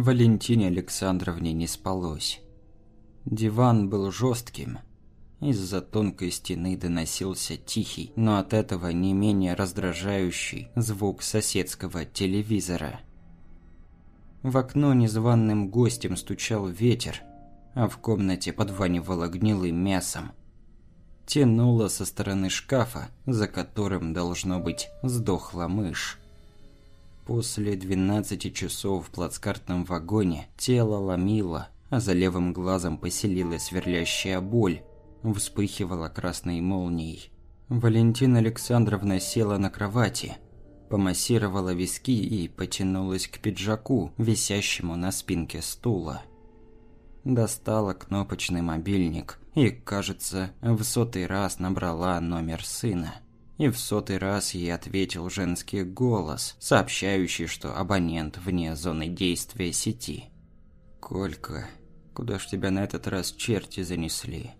Валентине Александровне не спалось. Диван был жестким. Из-за тонкой стены доносился тихий, но от этого не менее раздражающий звук соседского телевизора. В окно незваным гостем стучал ветер, а в комнате подванивало гнилым мясом. Тянуло со стороны шкафа, за которым, должно быть, сдохла мышь. После 12 часов в плацкартном вагоне тело ломило, а за левым глазом поселилась сверлящая боль, вспыхивала красной молнией. Валентина Александровна села на кровати, помассировала виски и потянулась к пиджаку, висящему на спинке стула. Достала кнопочный мобильник и, кажется, в сотый раз набрала номер сына и в сотый раз ей ответил женский голос, сообщающий, что абонент вне зоны действия сети. «Колька, куда ж тебя на этот раз черти занесли?»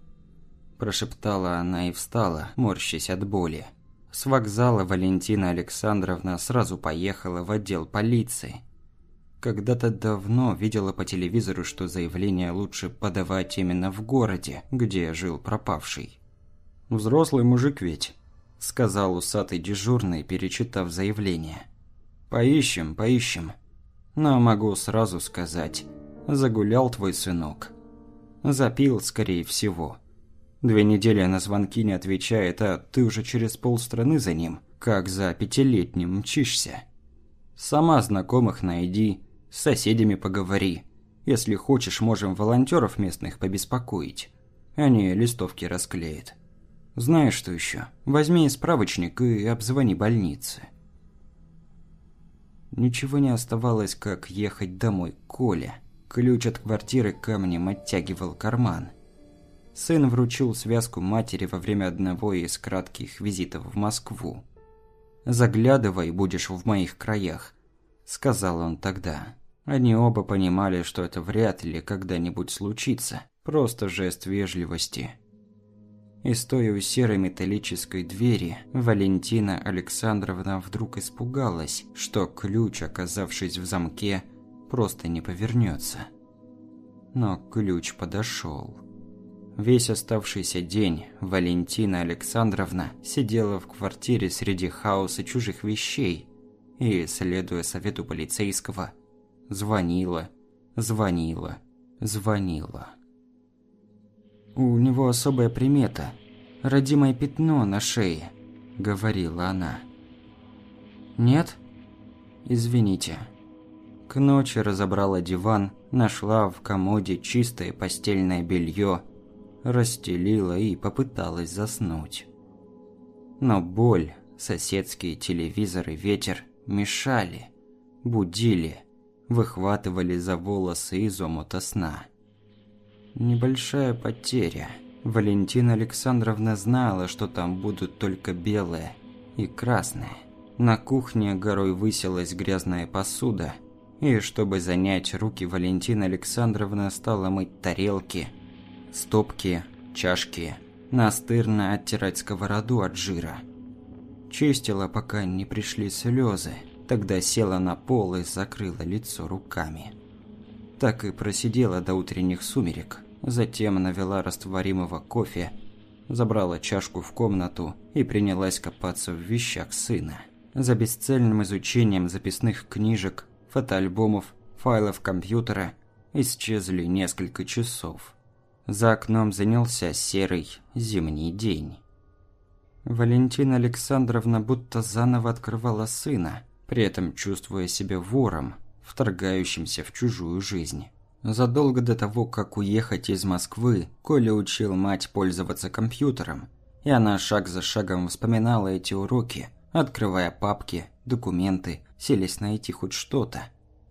Прошептала она и встала, морщась от боли. С вокзала Валентина Александровна сразу поехала в отдел полиции. Когда-то давно видела по телевизору, что заявление лучше подавать именно в городе, где жил пропавший. Взрослый мужик ведь. – сказал усатый дежурный, перечитав заявление. «Поищем, поищем. Но могу сразу сказать, загулял твой сынок. Запил, скорее всего. Две недели на звонки не отвечает, а ты уже через полстраны за ним, как за пятилетним мчишься. Сама знакомых найди, с соседями поговори. Если хочешь, можем волонтеров местных побеспокоить. Они листовки расклеят. Знаешь что еще? Возьми справочник и обзвони больницы. Ничего не оставалось, как ехать домой к Коле. Ключ от квартиры камнем оттягивал карман. Сын вручил связку матери во время одного из кратких визитов в Москву. «Заглядывай, будешь в моих краях», – сказал он тогда. Они оба понимали, что это вряд ли когда-нибудь случится. Просто жест вежливости – и стоя у серой металлической двери, Валентина Александровна вдруг испугалась, что ключ, оказавшись в замке, просто не повернется. Но ключ подошел. Весь оставшийся день Валентина Александровна сидела в квартире среди хаоса чужих вещей и, следуя совету полицейского, звонила, звонила, звонила. «У него особая примета. Родимое пятно на шее», – говорила она. «Нет? Извините». К ночи разобрала диван, нашла в комоде чистое постельное белье, расстелила и попыталась заснуть. Но боль, соседские телевизоры, ветер мешали, будили, выхватывали за волосы из омута сна. Небольшая потеря. Валентина Александровна знала, что там будут только белые и красные. На кухне горой высилась грязная посуда, и чтобы занять руки, Валентина Александровна стала мыть тарелки, стопки, чашки, настырно оттирать сковороду от жира. Чистила, пока не пришли слезы, тогда села на пол и закрыла лицо руками. Так и просидела до утренних сумерек. Затем навела растворимого кофе, забрала чашку в комнату и принялась копаться в вещах сына. За бесцельным изучением записных книжек, фотоальбомов, файлов компьютера исчезли несколько часов. За окном занялся серый зимний день. Валентина Александровна будто заново открывала сына, при этом чувствуя себя вором, вторгающимся в чужую жизнь. Задолго до того, как уехать из Москвы, Коля учил мать пользоваться компьютером, и она шаг за шагом вспоминала эти уроки, открывая папки, документы, селись найти хоть что-то.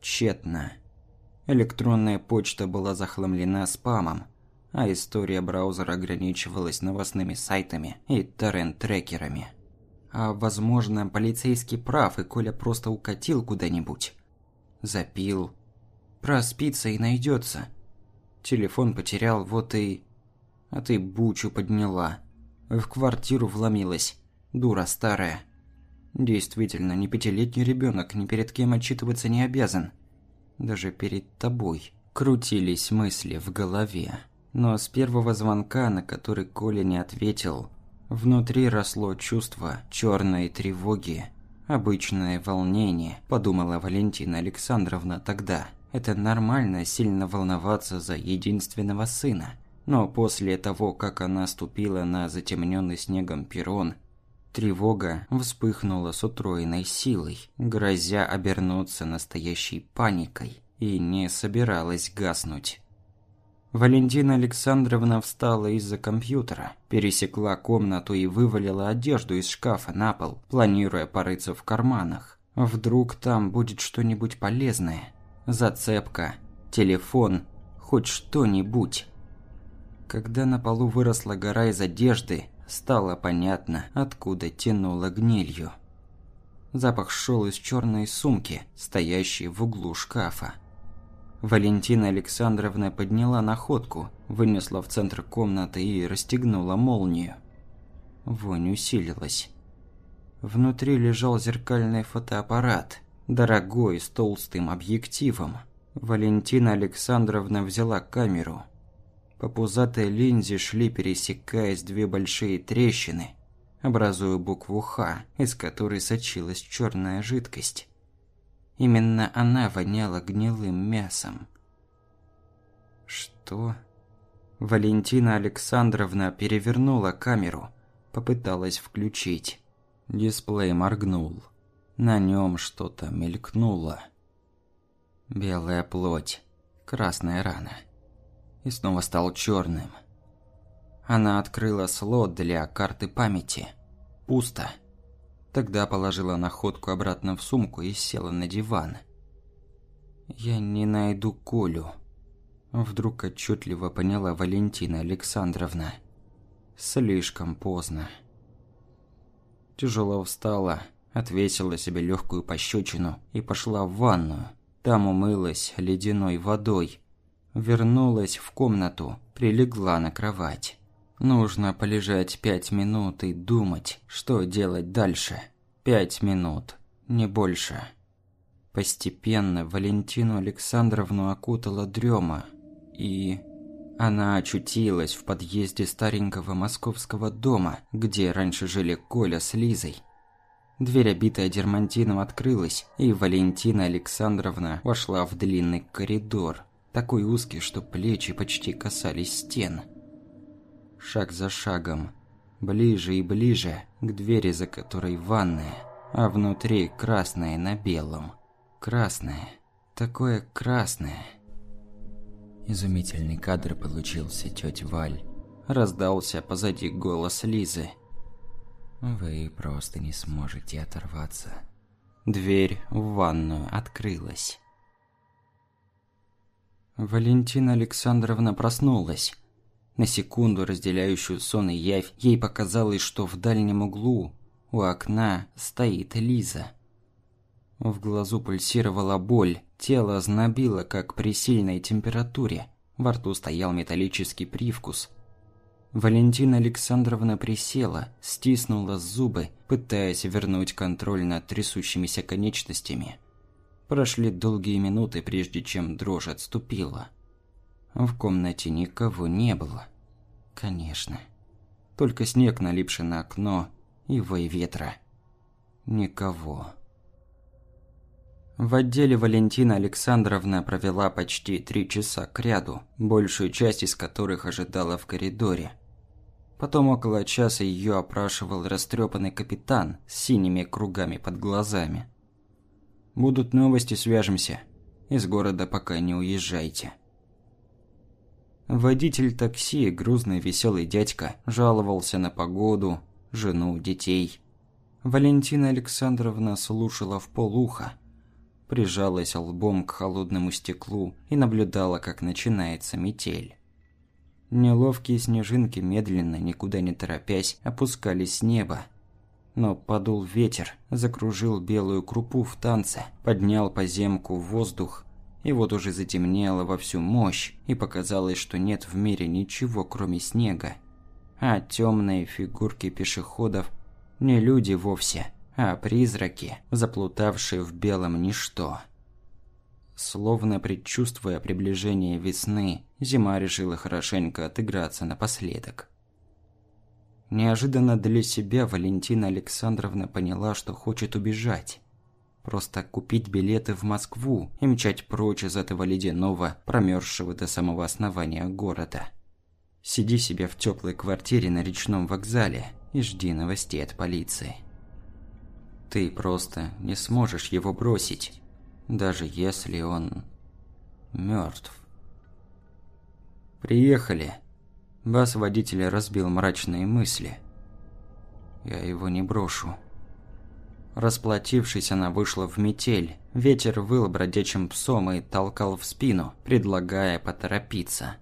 Тщетно. Электронная почта была захламлена спамом, а история браузера ограничивалась новостными сайтами и торрент-трекерами. А, возможно, полицейский прав, и Коля просто укатил куда-нибудь. Запил, Проспится и найдется. Телефон потерял, вот и... А ты бучу подняла. В квартиру вломилась. Дура старая. Действительно, не пятилетний ребенок ни перед кем отчитываться не обязан. даже перед тобой. Крутились мысли в голове. Но с первого звонка, на который Коля не ответил, внутри росло чувство черной тревоги. Обычное волнение, подумала Валентина Александровна тогда. Это нормально сильно волноваться за единственного сына. Но после того, как она ступила на затемненный снегом перрон, тревога вспыхнула с утроенной силой, грозя обернуться настоящей паникой, и не собиралась гаснуть. Валентина Александровна встала из-за компьютера, пересекла комнату и вывалила одежду из шкафа на пол, планируя порыться в карманах. Вдруг там будет что-нибудь полезное. Зацепка, телефон, хоть что-нибудь. Когда на полу выросла гора из одежды, стало понятно, откуда тянуло гнилью. Запах шел из черной сумки, стоящей в углу шкафа. Валентина Александровна подняла находку, вынесла в центр комнаты и расстегнула молнию. Вонь усилилась. Внутри лежал зеркальный фотоаппарат, дорогой, с толстым объективом. Валентина Александровна взяла камеру. По пузатой линзе шли, пересекаясь, две большие трещины, образуя букву «Х», из которой сочилась черная жидкость. Именно она воняла гнилым мясом. Что? Валентина Александровна перевернула камеру, попыталась включить. Дисплей моргнул. На нем что-то мелькнуло. Белая плоть, красная рана. И снова стал черным. Она открыла слот для карты памяти. Пусто. Тогда положила находку обратно в сумку и села на диван. «Я не найду Колю», – вдруг отчетливо поняла Валентина Александровна. «Слишком поздно». Тяжело встала, отвесила себе легкую пощечину и пошла в ванную. Там умылась ледяной водой. Вернулась в комнату, прилегла на кровать. Нужно полежать пять минут и думать, что делать дальше. Пять минут, не больше. Постепенно Валентину Александровну окутала дрема, и... Она очутилась в подъезде старенького московского дома, где раньше жили Коля с Лизой. Дверь, обитая дермантином, открылась, и Валентина Александровна вошла в длинный коридор, такой узкий, что плечи почти касались стен шаг за шагом, ближе и ближе к двери, за которой ванная, а внутри красное на белом. Красное, такое красное. Изумительный кадр получился, тетя Валь. Раздался позади голос Лизы. Вы просто не сможете оторваться. Дверь в ванную открылась. Валентина Александровна проснулась. На секунду, разделяющую сон и явь, ей показалось, что в дальнем углу, у окна, стоит Лиза. В глазу пульсировала боль, тело знобило, как при сильной температуре. Во рту стоял металлический привкус. Валентина Александровна присела, стиснула зубы, пытаясь вернуть контроль над трясущимися конечностями. Прошли долгие минуты, прежде чем дрожь отступила. В комнате никого не было. Конечно. Только снег, налипший на окно, и вой ветра. Никого. В отделе Валентина Александровна провела почти три часа кряду, большую часть из которых ожидала в коридоре. Потом около часа ее опрашивал растрепанный капитан с синими кругами под глазами. «Будут новости, свяжемся. Из города пока не уезжайте». Водитель такси, грузный веселый дядька, жаловался на погоду, жену, детей. Валентина Александровна слушала в полуха, прижалась лбом к холодному стеклу и наблюдала, как начинается метель. Неловкие снежинки медленно, никуда не торопясь, опускались с неба. Но подул ветер, закружил белую крупу в танце, поднял поземку в воздух, и вот уже затемнело во всю мощь, и показалось, что нет в мире ничего, кроме снега. А темные фигурки пешеходов не люди вовсе, а призраки, заплутавшие в белом ничто. Словно предчувствуя приближение весны, зима решила хорошенько отыграться напоследок. Неожиданно для себя Валентина Александровна поняла, что хочет убежать. Просто купить билеты в Москву и мчать прочь из этого ледяного, промерзшего до самого основания города. Сиди себе в теплой квартире на речном вокзале и жди новостей от полиции. Ты просто не сможешь его бросить даже если он мертв. Приехали. Бас водителя разбил мрачные мысли. Я его не брошу. Расплатившись, она вышла в метель. Ветер выл бродячим псом и толкал в спину, предлагая поторопиться.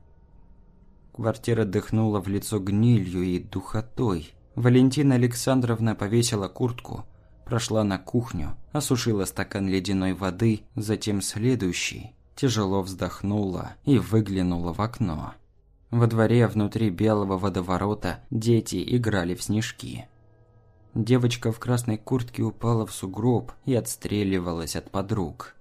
Квартира дыхнула в лицо гнилью и духотой. Валентина Александровна повесила куртку, прошла на кухню, осушила стакан ледяной воды, затем следующий, тяжело вздохнула и выглянула в окно. Во дворе внутри белого водоворота дети играли в снежки. Девочка в красной куртке упала в сугроб и отстреливалась от подруг.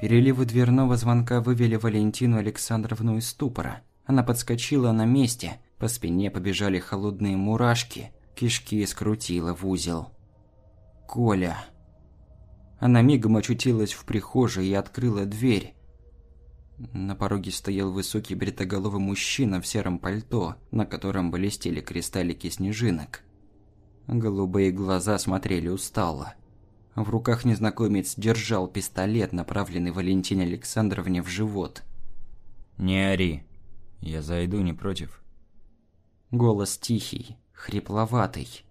Переливы дверного звонка вывели Валентину Александровну из ступора. Она подскочила на месте, по спине побежали холодные мурашки, кишки скрутила в узел. Коля. Она мигом очутилась в прихожей и открыла дверь. На пороге стоял высокий бритоголовый мужчина в сером пальто, на котором блестели кристаллики снежинок. Голубые глаза смотрели устало. В руках незнакомец держал пистолет, направленный Валентине Александровне в живот. «Не ори. Я зайду, не против?» Голос тихий, хрипловатый.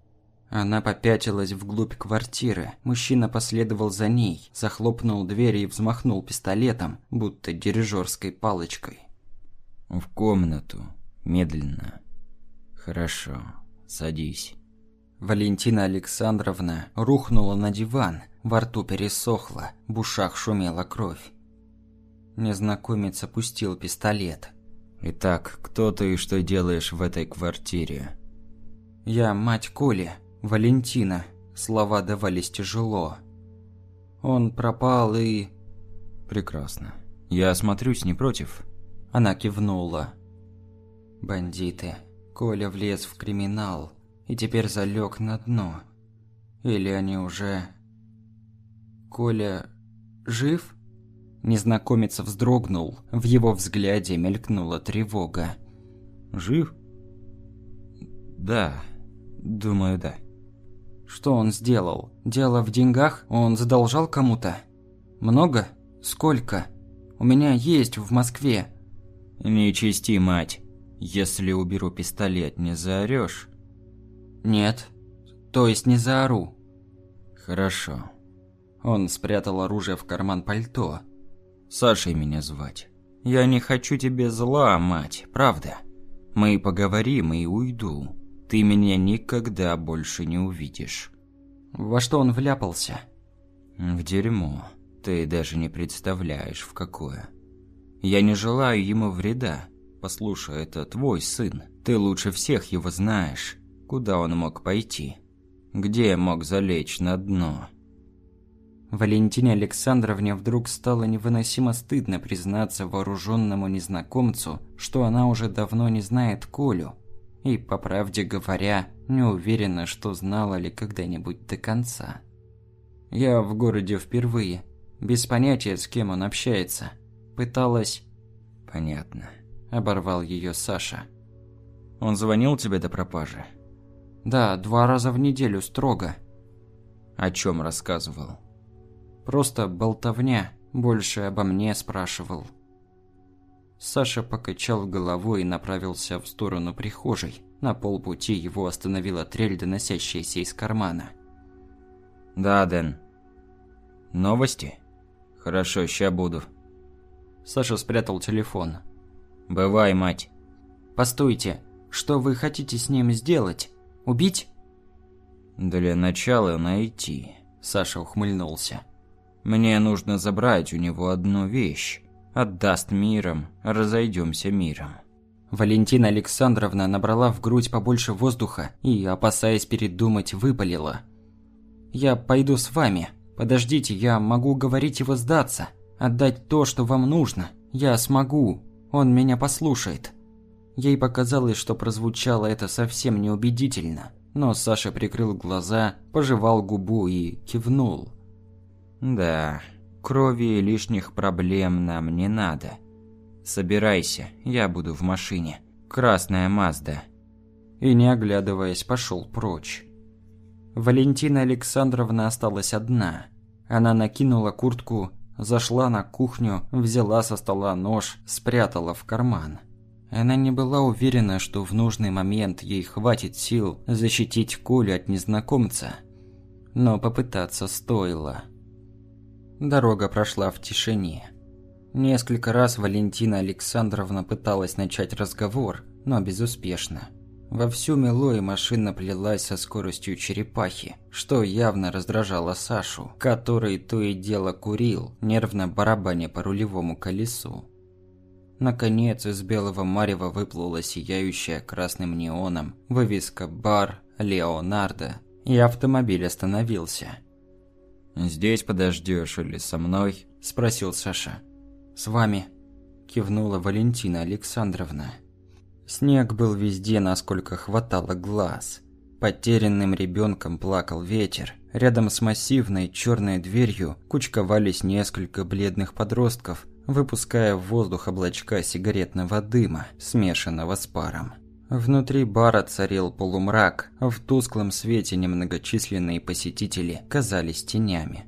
Она попятилась вглубь квартиры. Мужчина последовал за ней, захлопнул дверь и взмахнул пистолетом, будто дирижерской палочкой. «В комнату. Медленно. Хорошо. Садись». Валентина Александровна рухнула на диван, во рту пересохло, в ушах шумела кровь. Незнакомец опустил пистолет. «Итак, кто ты и что делаешь в этой квартире?» «Я мать Коли», Валентина. Слова давались тяжело. Он пропал и... Прекрасно. Я осмотрюсь, не против? Она кивнула. Бандиты. Коля влез в криминал и теперь залег на дно. Или они уже... Коля жив? Незнакомец вздрогнул, в его взгляде мелькнула тревога. Жив? Да, думаю, да. Что он сделал? Дело в деньгах? Он задолжал кому-то? Много? Сколько? У меня есть в Москве. Не чисти, мать. Если уберу пистолет, не заорёшь? Нет. То есть не заору. Хорошо. Он спрятал оружие в карман пальто. Сашей меня звать. Я не хочу тебе зла, мать, правда. Мы поговорим и уйду ты меня никогда больше не увидишь. Во что он вляпался? В дерьмо. Ты даже не представляешь, в какое. Я не желаю ему вреда. Послушай, это твой сын. Ты лучше всех его знаешь. Куда он мог пойти? Где мог залечь на дно? Валентине Александровне вдруг стало невыносимо стыдно признаться вооруженному незнакомцу, что она уже давно не знает Колю, и, по правде говоря, не уверена, что знала ли когда-нибудь до конца. Я в городе впервые, без понятия, с кем он общается. Пыталась... Понятно. Оборвал ее Саша. Он звонил тебе до пропажи? Да, два раза в неделю строго. О чем рассказывал? Просто болтовня, больше обо мне спрашивал. Саша покачал головой и направился в сторону прихожей. На полпути его остановила трель, доносящаяся из кармана. «Да, Дэн. Новости? Хорошо, ща буду». Саша спрятал телефон. «Бывай, мать». «Постойте, что вы хотите с ним сделать? Убить?» «Для начала найти», – Саша ухмыльнулся. «Мне нужно забрать у него одну вещь отдаст миром, разойдемся миром. Валентина Александровна набрала в грудь побольше воздуха и, опасаясь передумать, выпалила. «Я пойду с вами. Подождите, я могу уговорить его сдаться. Отдать то, что вам нужно. Я смогу. Он меня послушает». Ей показалось, что прозвучало это совсем неубедительно, но Саша прикрыл глаза, пожевал губу и кивнул. «Да, крови и лишних проблем нам не надо. Собирайся, я буду в машине. Красная Мазда». И не оглядываясь, пошел прочь. Валентина Александровна осталась одна. Она накинула куртку, зашла на кухню, взяла со стола нож, спрятала в карман. Она не была уверена, что в нужный момент ей хватит сил защитить Колю от незнакомца, но попытаться стоило. Дорога прошла в тишине. Несколько раз Валентина Александровна пыталась начать разговор, но безуспешно. Во всю и машина плелась со скоростью черепахи, что явно раздражало Сашу, который то и дело курил, нервно барабаня по рулевому колесу. Наконец из белого марева выплыла сияющая красным неоном вывеска «Бар Леонардо», и автомобиль остановился. «Здесь подождешь или со мной?» – спросил Саша. «С вами», – кивнула Валентина Александровна. Снег был везде, насколько хватало глаз. Потерянным ребенком плакал ветер. Рядом с массивной черной дверью кучковались несколько бледных подростков, выпуская в воздух облачка сигаретного дыма, смешанного с паром. Внутри бара царил полумрак, а в тусклом свете немногочисленные посетители казались тенями.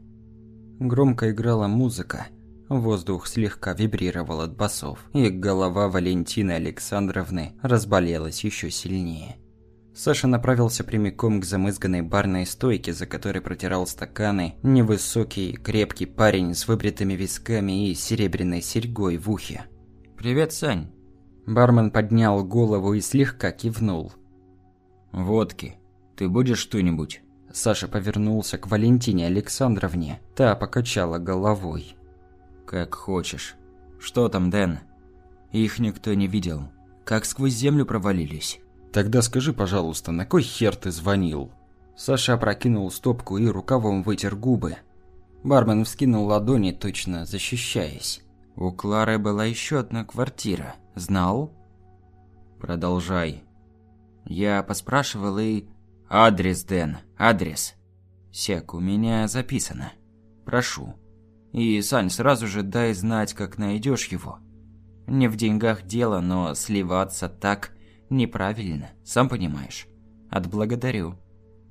Громко играла музыка, воздух слегка вибрировал от басов, и голова Валентины Александровны разболелась еще сильнее. Саша направился прямиком к замызганной барной стойке, за которой протирал стаканы невысокий, крепкий парень с выбритыми висками и серебряной серьгой в ухе. «Привет, Сань». Бармен поднял голову и слегка кивнул. «Водки. Ты будешь что-нибудь?» Саша повернулся к Валентине Александровне. Та покачала головой. «Как хочешь. Что там, Дэн? Их никто не видел. Как сквозь землю провалились?» «Тогда скажи, пожалуйста, на кой хер ты звонил?» Саша опрокинул стопку и рукавом вытер губы. Бармен вскинул ладони, точно защищаясь. «У Клары была еще одна квартира. Знал?» «Продолжай». Я поспрашивал и... «Адрес, Дэн, адрес». «Сек, у меня записано. Прошу. И, Сань, сразу же дай знать, как найдешь его. Не в деньгах дело, но сливаться так Неправильно, сам понимаешь. Отблагодарю.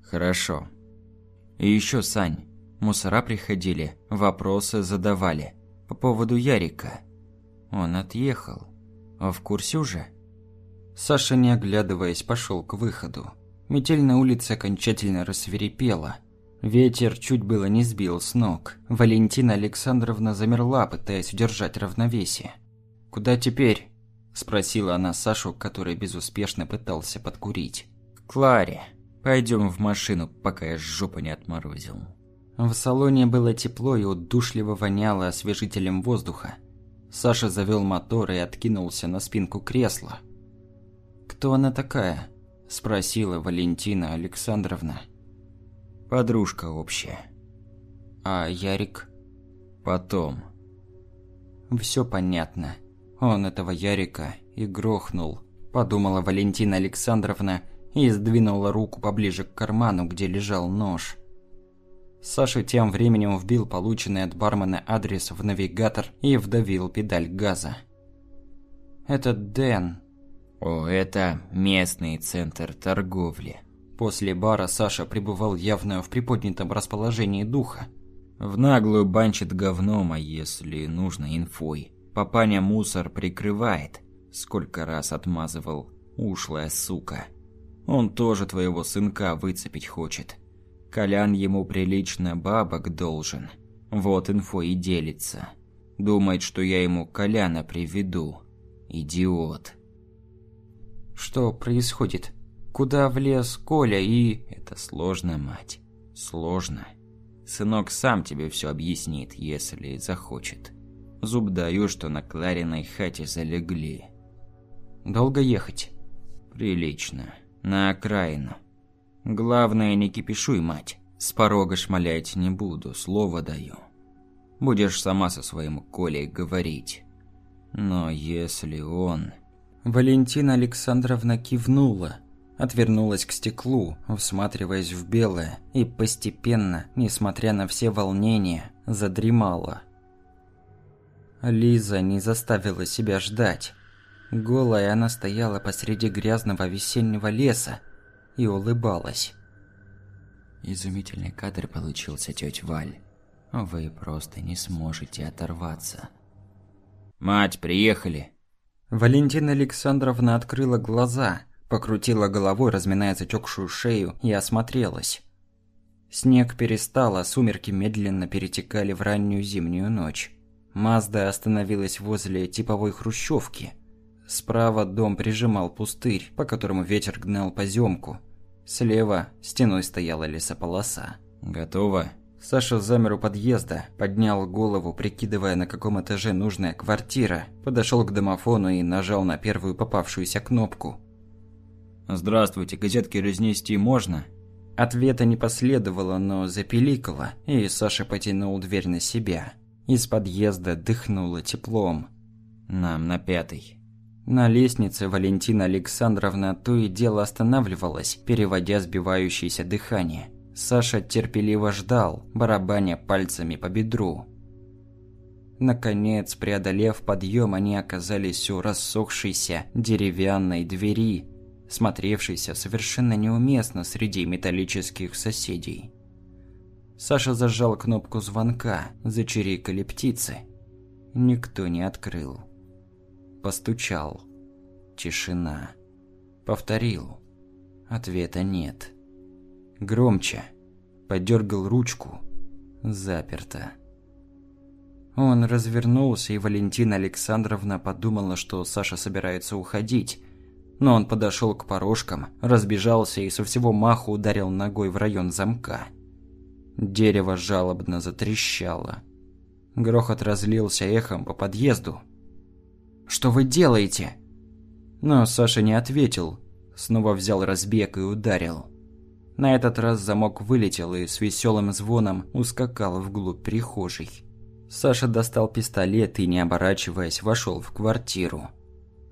Хорошо. И еще, Сань, мусора приходили, вопросы задавали. По поводу Ярика. Он отъехал. А в курсе уже? Саша, не оглядываясь, пошел к выходу. Метель на улице окончательно рассверепела. Ветер чуть было не сбил с ног. Валентина Александровна замерла, пытаясь удержать равновесие. «Куда теперь?» Спросила она Сашу, который безуспешно пытался подкурить. «Кларе, пойдем в машину, пока я жопу не отморозил». В салоне было тепло и удушливо воняло освежителем воздуха. Саша завел мотор и откинулся на спинку кресла. «Кто она такая?» – спросила Валентина Александровна. «Подружка общая». «А Ярик?» «Потом». «Все понятно». Он этого Ярика и грохнул, подумала Валентина Александровна и сдвинула руку поближе к карману, где лежал нож. Саша тем временем вбил полученный от бармена адрес в навигатор и вдавил педаль газа. «Это Дэн». «О, это местный центр торговли». После бара Саша пребывал явно в приподнятом расположении духа. В наглую банчит говном, а если нужно инфой. Папаня мусор прикрывает. Сколько раз отмазывал, ушлая сука. Он тоже твоего сынка выцепить хочет. Колян ему прилично бабок должен. Вот инфо и делится. Думает, что я ему Коляна приведу. Идиот. Что происходит? Куда влез Коля и... Это сложно, мать. Сложно. Сынок сам тебе все объяснит, если захочет. Зуб даю, что на Клариной хате залегли. Долго ехать? Прилично. На окраину. Главное, не кипишуй, мать. С порога шмалять не буду, слово даю. Будешь сама со своим Колей говорить. Но если он... Валентина Александровна кивнула, отвернулась к стеклу, всматриваясь в белое, и постепенно, несмотря на все волнения, задремала. Лиза не заставила себя ждать. Голая она стояла посреди грязного весеннего леса и улыбалась. Изумительный кадр получился, тетя Валь. Вы просто не сможете оторваться. Мать, приехали. Валентина Александровна открыла глаза, покрутила головой, разминая затекшую шею, и осмотрелась. Снег перестал, а сумерки медленно перетекали в раннюю зимнюю ночь. Мазда остановилась возле типовой хрущевки. Справа дом прижимал пустырь, по которому ветер гнал поземку. Слева стеной стояла лесополоса. «Готово?» Саша замер у подъезда, поднял голову, прикидывая, на каком этаже нужная квартира, подошел к домофону и нажал на первую попавшуюся кнопку. «Здравствуйте, газетки разнести можно?» Ответа не последовало, но запеликало, и Саша потянул дверь на себя. Из подъезда дыхнуло теплом. «Нам на пятый». На лестнице Валентина Александровна то и дело останавливалась, переводя сбивающееся дыхание. Саша терпеливо ждал, барабаня пальцами по бедру. Наконец, преодолев подъем, они оказались у рассохшейся деревянной двери, смотревшейся совершенно неуместно среди металлических соседей. Саша зажал кнопку звонка, зачирикали птицы. Никто не открыл. Постучал. Тишина. Повторил. Ответа нет. Громче. Подергал ручку. Заперто. Он развернулся, и Валентина Александровна подумала, что Саша собирается уходить. Но он подошел к порожкам, разбежался и со всего маху ударил ногой в район замка. Дерево жалобно затрещало. Грохот разлился эхом по подъезду. «Что вы делаете?» Но Саша не ответил. Снова взял разбег и ударил. На этот раз замок вылетел и с веселым звоном ускакал вглубь прихожей. Саша достал пистолет и, не оборачиваясь, вошел в квартиру.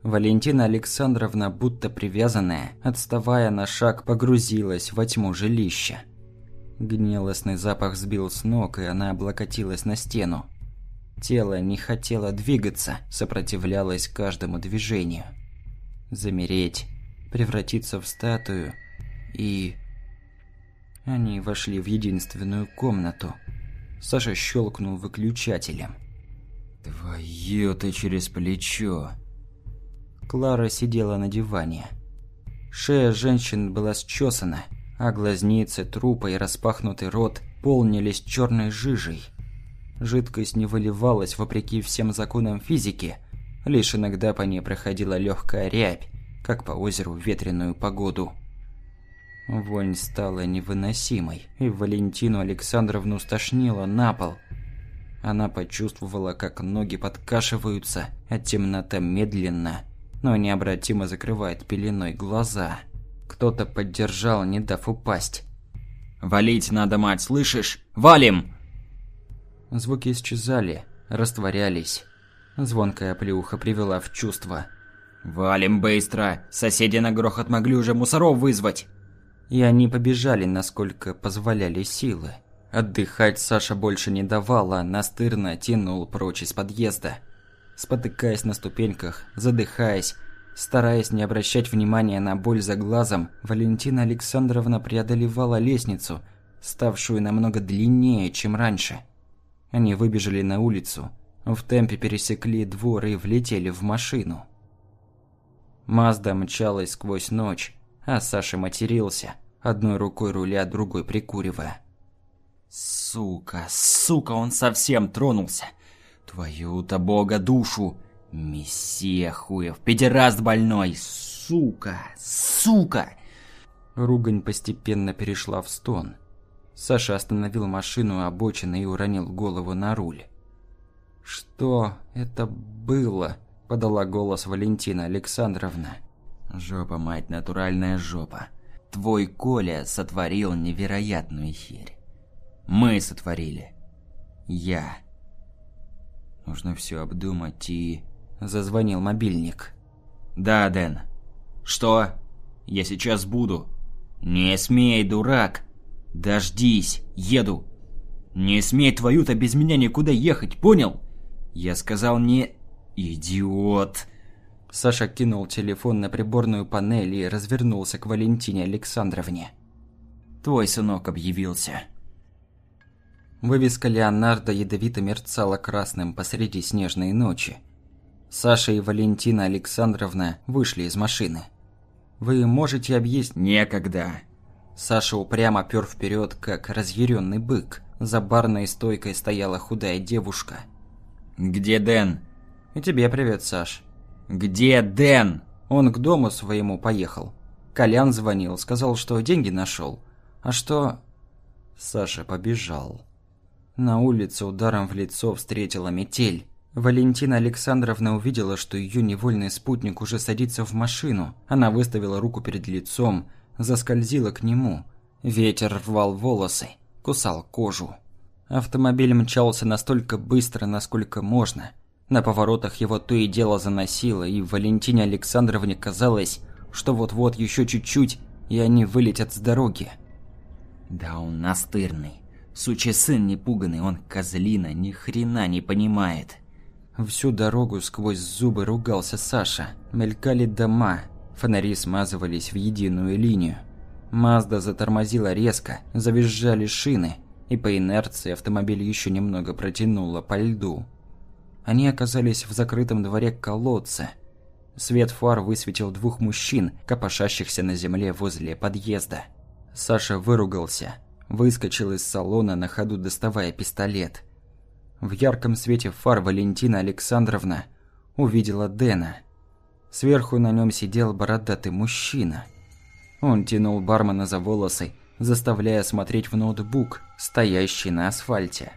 Валентина Александровна, будто привязанная, отставая на шаг, погрузилась во тьму жилища. Гнилостный запах сбил с ног, и она облокотилась на стену. Тело не хотело двигаться, сопротивлялось каждому движению. Замереть, превратиться в статую и они вошли в единственную комнату. Саша щелкнул выключателем. «Твою ты через плечо!» Клара сидела на диване. Шея женщины была счесана, а глазницы, трупа и распахнутый рот полнились черной жижей. Жидкость не выливалась вопреки всем законам физики, лишь иногда по ней проходила легкая рябь, как по озеру в ветреную погоду. Вонь стала невыносимой, и Валентину Александровну стошнило на пол. Она почувствовала, как ноги подкашиваются, а темнота медленно, но необратимо закрывает пеленой глаза. Кто-то поддержал, не дав упасть. «Валить надо, мать, слышишь? Валим!» Звуки исчезали, растворялись. Звонкая плюха привела в чувство. «Валим быстро! Соседи на грохот могли уже мусоров вызвать!» и они побежали, насколько позволяли силы. Отдыхать Саша больше не давала, настырно тянул прочь из подъезда. Спотыкаясь на ступеньках, задыхаясь, стараясь не обращать внимания на боль за глазом, Валентина Александровна преодолевала лестницу, ставшую намного длиннее, чем раньше. Они выбежали на улицу, в темпе пересекли двор и влетели в машину. Мазда мчалась сквозь ночь, а Саша матерился, одной рукой руля, другой прикуривая. «Сука, сука, он совсем тронулся! Твою-то бога душу! Мессия хуев, педераст больной! Сука, сука!» Ругань постепенно перешла в стон. Саша остановил машину обочины и уронил голову на руль. «Что это было?» – подала голос Валентина Александровна. Жопа, мать, натуральная жопа. Твой Коля сотворил невероятную херь. Мы сотворили. Я. Нужно все обдумать и... Зазвонил мобильник. Да, Дэн. Что? Я сейчас буду. Не смей, дурак. Дождись, еду. Не смей твою-то без меня никуда ехать, понял? Я сказал не... Идиот. Саша кинул телефон на приборную панель и развернулся к Валентине Александровне. Твой сынок объявился. Вывеска Леонардо ядовито мерцала красным посреди снежной ночи. Саша и Валентина Александровна вышли из машины. «Вы можете объяснить...» «Некогда». Саша упрямо пёр вперед, как разъяренный бык. За барной стойкой стояла худая девушка. «Где Дэн?» «И тебе привет, Саш». «Где Дэн?» Он к дому своему поехал. Колян звонил, сказал, что деньги нашел. А что... Саша побежал. На улице ударом в лицо встретила метель. Валентина Александровна увидела, что ее невольный спутник уже садится в машину. Она выставила руку перед лицом, заскользила к нему. Ветер рвал волосы, кусал кожу. Автомобиль мчался настолько быстро, насколько можно. На поворотах его то и дело заносило, и Валентине Александровне казалось, что вот-вот еще чуть-чуть, и они вылетят с дороги. Да он настырный. Сучий сын непуганный, он козлина, ни хрена не понимает. Всю дорогу сквозь зубы ругался Саша. Мелькали дома, фонари смазывались в единую линию. Мазда затормозила резко, завизжали шины, и по инерции автомобиль еще немного протянуло по льду. Они оказались в закрытом дворе колодца. Свет фар высветил двух мужчин, копошащихся на земле возле подъезда. Саша выругался, Выскочил из салона, на ходу доставая пистолет. В ярком свете фар Валентина Александровна увидела Дэна. Сверху на нем сидел бородатый мужчина. Он тянул бармена за волосы, заставляя смотреть в ноутбук, стоящий на асфальте.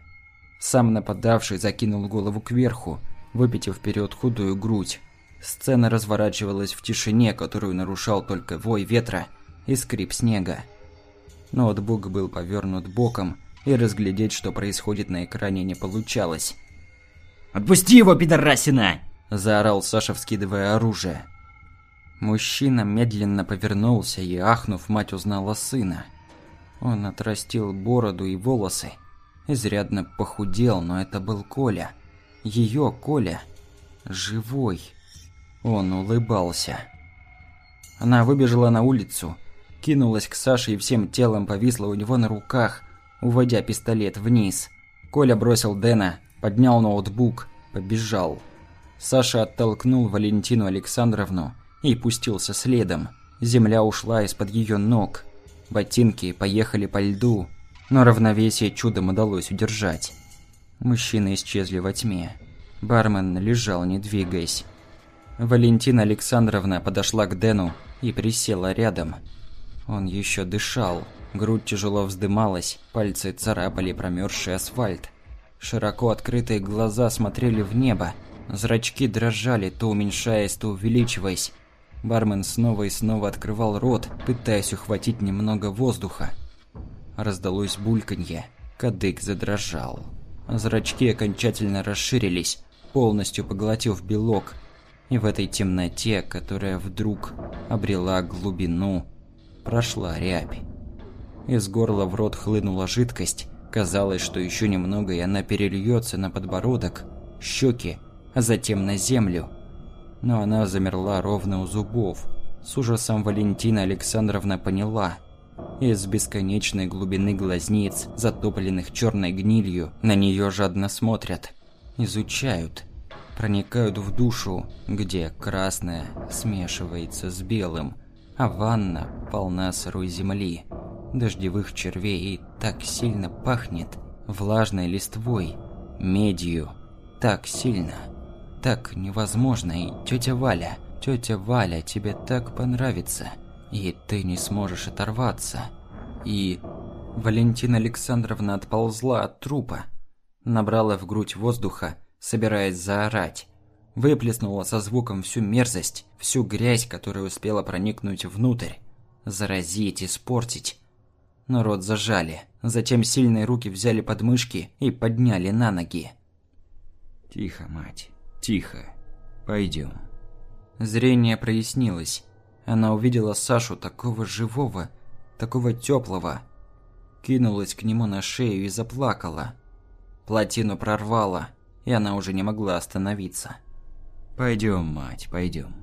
Сам нападавший закинул голову кверху, выпитив вперед худую грудь. Сцена разворачивалась в тишине, которую нарушал только вой ветра и скрип снега. Ноутбук был повернут боком, и разглядеть, что происходит на экране, не получалось. «Отпусти его, пидорасина!» – заорал Саша, вскидывая оружие. Мужчина медленно повернулся и, ахнув, мать узнала сына. Он отрастил бороду и волосы. Изрядно похудел, но это был Коля. Ее Коля. Живой. Он улыбался. Она выбежала на улицу, кинулась к Саше и всем телом повисла у него на руках, уводя пистолет вниз. Коля бросил Дэна, поднял ноутбук, побежал. Саша оттолкнул Валентину Александровну и пустился следом. Земля ушла из-под ее ног. Ботинки поехали по льду, но равновесие чудом удалось удержать. Мужчины исчезли во тьме. Бармен лежал, не двигаясь. Валентина Александровна подошла к Дэну и присела рядом. Он еще дышал. Грудь тяжело вздымалась, пальцы царапали промерзший асфальт. Широко открытые глаза смотрели в небо. Зрачки дрожали, то уменьшаясь, то увеличиваясь. Бармен снова и снова открывал рот, пытаясь ухватить немного воздуха. Раздалось бульканье. Кадык задрожал. Зрачки окончательно расширились, полностью поглотив белок. И в этой темноте, которая вдруг обрела глубину, прошла рябь. Из горла в рот хлынула жидкость. Казалось, что еще немного, и она перельется на подбородок, щеки, а затем на землю. Но она замерла ровно у зубов. С ужасом Валентина Александровна поняла. Из бесконечной глубины глазниц, затопленных черной гнилью, на нее жадно смотрят. Изучают. Проникают в душу, где красное смешивается с белым – а ванна полна сырой земли, дождевых червей и так сильно пахнет влажной листвой, медью, так сильно, так невозможно, и тетя Валя, тетя Валя тебе так понравится, и ты не сможешь оторваться. И Валентина Александровна отползла от трупа, набрала в грудь воздуха, собираясь заорать выплеснула со звуком всю мерзость, всю грязь, которая успела проникнуть внутрь, заразить, испортить. Но рот зажали, затем сильные руки взяли подмышки и подняли на ноги. Тихо, мать, тихо. Пойдем. Зрение прояснилось. Она увидела Сашу такого живого, такого теплого. Кинулась к нему на шею и заплакала. Плотину прорвала, и она уже не могла остановиться. Пойдем, мать, пойдем.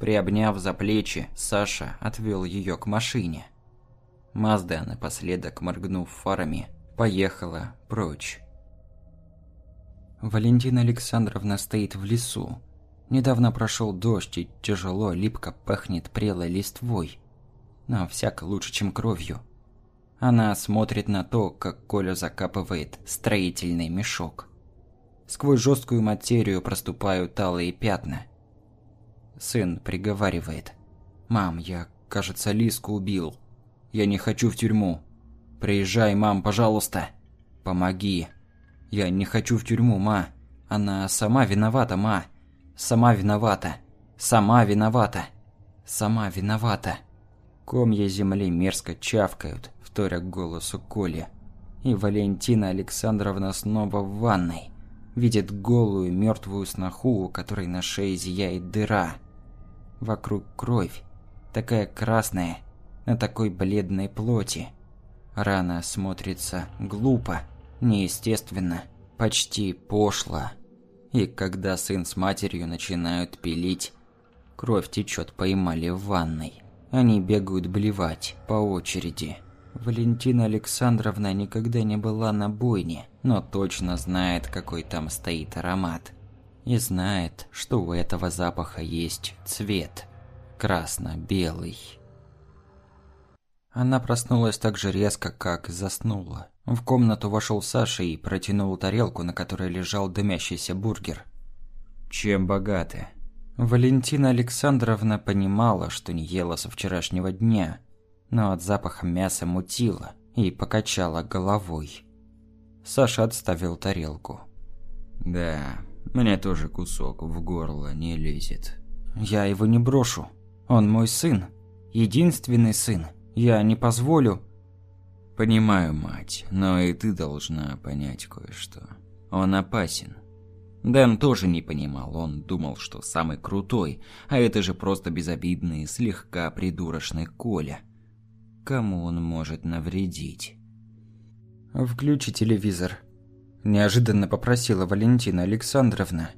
Приобняв за плечи, Саша отвел ее к машине. Мазда, напоследок моргнув фарами, поехала прочь. Валентина Александровна стоит в лесу. Недавно прошел дождь и тяжело, липко пахнет прелой листвой. Но всяко лучше, чем кровью. Она смотрит на то, как Коля закапывает строительный мешок. Сквозь жесткую материю проступают алые пятна. Сын приговаривает. «Мам, я, кажется, Лиску убил. Я не хочу в тюрьму. Приезжай, мам, пожалуйста. Помоги. Я не хочу в тюрьму, ма. Она сама виновата, ма. Сама виновата. Сама виновата. Сама виновата». Комья земли мерзко чавкают, вторя голосу Коли. И Валентина Александровна снова в ванной. Видит голую мертвую сноху, у которой на шее зияет дыра. Вокруг кровь, такая красная, на такой бледной плоти. Рана смотрится глупо, неестественно, почти пошло. И когда сын с матерью начинают пилить, кровь течет по эмали в ванной. Они бегают блевать по очереди. Валентина Александровна никогда не была на бойне, но точно знает, какой там стоит аромат. И знает, что у этого запаха есть цвет. Красно-белый. Она проснулась так же резко, как заснула. В комнату вошел Саша и протянул тарелку, на которой лежал дымящийся бургер. «Чем богаты?» Валентина Александровна понимала, что не ела со вчерашнего дня, но от запаха мяса мутила и покачала головой. Саша отставил тарелку. «Да, мне тоже кусок в горло не лезет». «Я его не брошу. Он мой сын. Единственный сын. Я не позволю...» «Понимаю, мать, но и ты должна понять кое-что. Он опасен». Дэн тоже не понимал, он думал, что самый крутой, а это же просто безобидный, слегка придурочный Коля кому он может навредить. «Включи телевизор», – неожиданно попросила Валентина Александровна.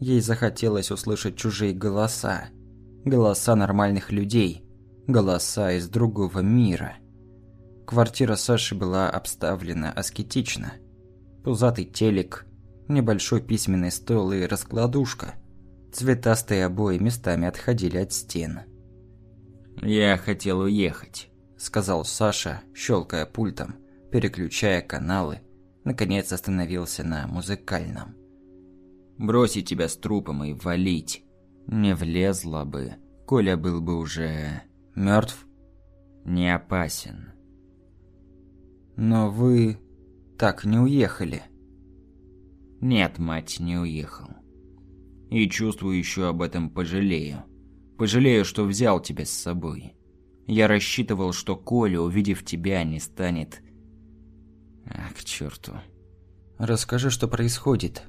Ей захотелось услышать чужие голоса. Голоса нормальных людей. Голоса из другого мира. Квартира Саши была обставлена аскетично. Пузатый телек, небольшой письменный стол и раскладушка. Цветастые обои местами отходили от стен. «Я хотел уехать», сказал Саша, щелкая пультом, переключая каналы. Наконец остановился на музыкальном. Бросить тебя с трупом и валить. Не влезла бы. Коля был бы уже мертв. Не опасен. Но вы так не уехали. Нет, мать, не уехал. И чувствую еще об этом пожалею. Пожалею, что взял тебя с собой. Я рассчитывал, что Коля, увидев тебя, не станет... Ах, к черту. Расскажи, что происходит.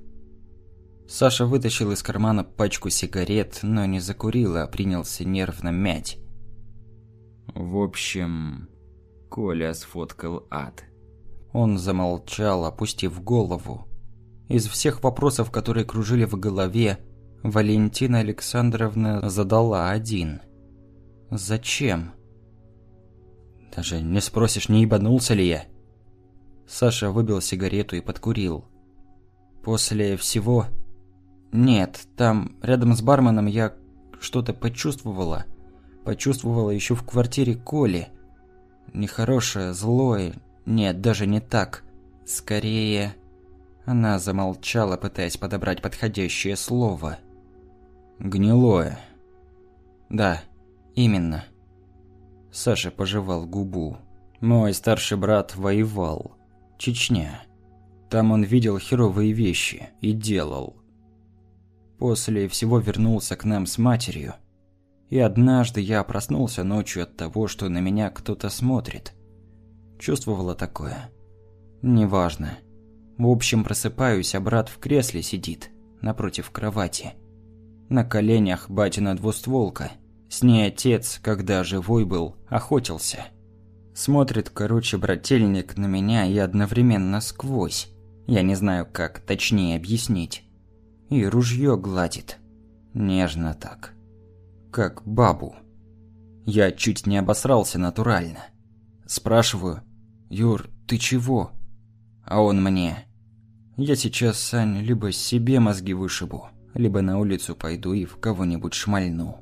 Саша вытащил из кармана пачку сигарет, но не закурил, а принялся нервно мять. В общем, Коля сфоткал ад. Он замолчал, опустив голову. Из всех вопросов, которые кружили в голове, Валентина Александровна задала один. «Зачем?» Даже не спросишь, не ебанулся ли я. Саша выбил сигарету и подкурил. После всего... Нет, там, рядом с барменом я что-то почувствовала. Почувствовала еще в квартире Коли. Нехорошее, злое. Нет, даже не так. Скорее... Она замолчала, пытаясь подобрать подходящее слово. «Гнилое». «Да, именно». Саша пожевал губу. Мой старший брат воевал. Чечня. Там он видел херовые вещи и делал. После всего вернулся к нам с матерью. И однажды я проснулся ночью от того, что на меня кто-то смотрит. Чувствовала такое. Неважно. В общем, просыпаюсь, а брат в кресле сидит, напротив кровати. На коленях батина двустволка. С ней отец, когда живой был, охотился. Смотрит, короче, брательник на меня и одновременно сквозь. Я не знаю, как точнее объяснить. И ружье гладит. Нежно так. Как бабу. Я чуть не обосрался натурально. Спрашиваю, «Юр, ты чего?» А он мне, «Я сейчас, Сань, либо себе мозги вышибу, либо на улицу пойду и в кого-нибудь шмальну».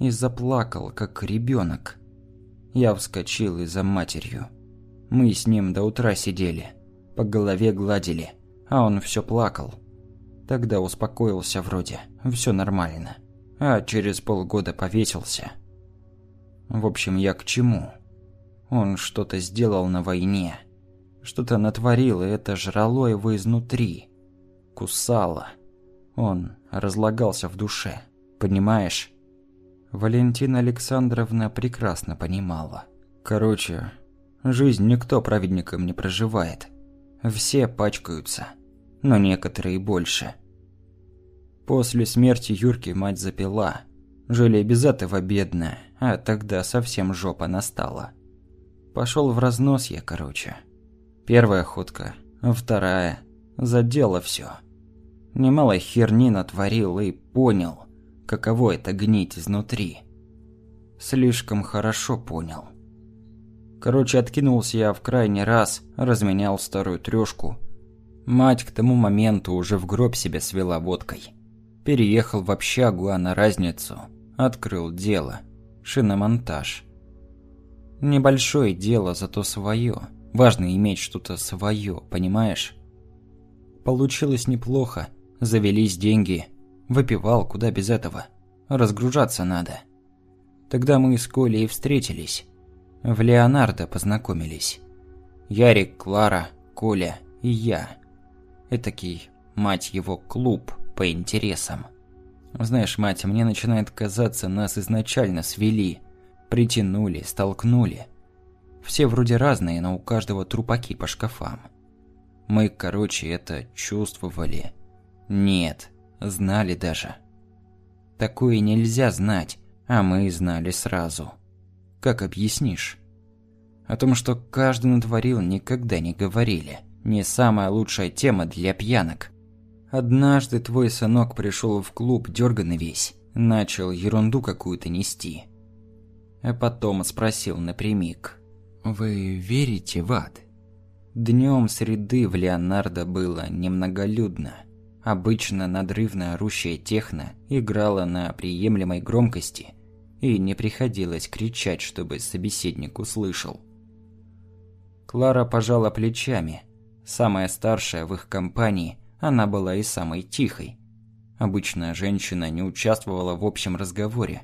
И заплакал, как ребенок. Я вскочил и за матерью. Мы с ним до утра сидели, по голове гладили, а он все плакал. Тогда успокоился вроде, все нормально. А через полгода повесился. В общем, я к чему? Он что-то сделал на войне. Что-то натворил, и это жрало его изнутри. Кусало. Он разлагался в душе. Понимаешь? Валентина Александровна прекрасно понимала. Короче, жизнь никто праведником не проживает. Все пачкаются, но некоторые больше. После смерти Юрки мать запила. Жили без этого бедная, а тогда совсем жопа настала. Пошел в разнос я, короче. Первая ходка, вторая. Задело все. Немало херни натворил и понял, каково это гнить изнутри. Слишком хорошо понял. Короче, откинулся я в крайний раз, разменял старую трёшку. Мать к тому моменту уже в гроб себя свела водкой. Переехал в общагу, а на разницу открыл дело. Шиномонтаж. Небольшое дело, зато свое. Важно иметь что-то свое, понимаешь? Получилось неплохо. Завелись деньги. Выпивал, куда без этого. Разгружаться надо. Тогда мы с Колей встретились. В Леонардо познакомились. Ярик, Клара, Коля и я. Этакий, мать его, клуб по интересам. Знаешь, мать, мне начинает казаться, нас изначально свели. Притянули, столкнули. Все вроде разные, но у каждого трупаки по шкафам. Мы, короче, это чувствовали. Нет, Знали даже. Такое нельзя знать, а мы знали сразу. Как объяснишь? О том, что каждый натворил, никогда не говорили. Не самая лучшая тема для пьянок. Однажды твой сынок пришел в клуб дерганный весь, начал ерунду какую-то нести. А потом спросил напрямик. «Вы верите в ад?» Днем среды в Леонардо было немноголюдно. Обычно надрывно орущая техно играла на приемлемой громкости, и не приходилось кричать, чтобы собеседник услышал. Клара пожала плечами. Самая старшая в их компании, она была и самой тихой. Обычно женщина не участвовала в общем разговоре,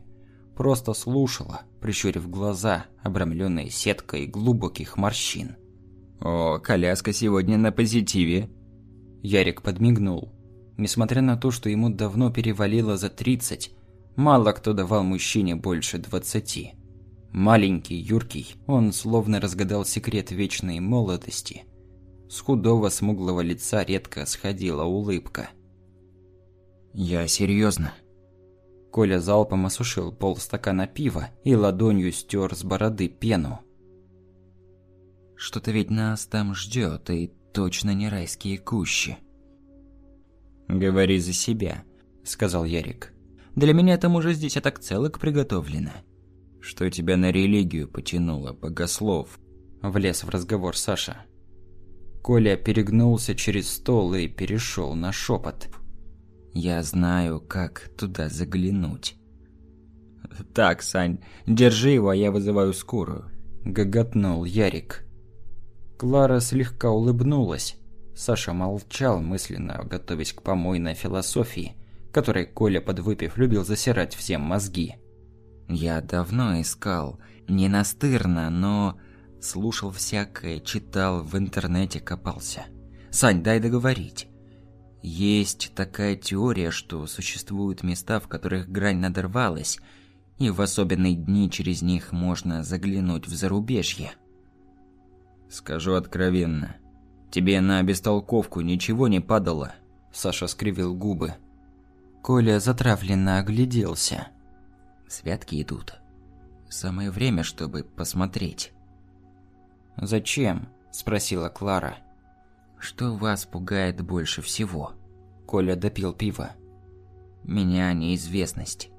просто слушала, прищурив глаза, обрамленные сеткой глубоких морщин. «О, коляска сегодня на позитиве!» Ярик подмигнул. Несмотря на то, что ему давно перевалило за 30, мало кто давал мужчине больше 20. Маленький, юркий, он словно разгадал секрет вечной молодости. С худого смуглого лица редко сходила улыбка. «Я серьезно. Коля залпом осушил полстакана пива и ладонью стер с бороды пену. «Что-то ведь нас там ждет, и точно не райские кущи». «Говори за себя», — сказал Ярик. «Для меня там уже с десяток целок приготовлено». «Что тебя на религию потянуло, богослов?» Влез в разговор Саша. Коля перегнулся через стол и перешел на шепот. «Я знаю, как туда заглянуть». «Так, Сань, держи его, а я вызываю скорую», — гоготнул Ярик. Клара слегка улыбнулась. Саша молчал, мысленно готовясь к помойной философии, которой Коля, подвыпив, любил засирать всем мозги. «Я давно искал, не настырно, но слушал всякое, читал, в интернете копался. Сань, дай договорить. Есть такая теория, что существуют места, в которых грань надорвалась, и в особенные дни через них можно заглянуть в зарубежье. Скажу откровенно, Тебе на бестолковку ничего не падало?» Саша скривил губы. Коля затравленно огляделся. «Святки идут. Самое время, чтобы посмотреть». «Зачем?» – спросила Клара. «Что вас пугает больше всего?» Коля допил пиво. «Меня неизвестность.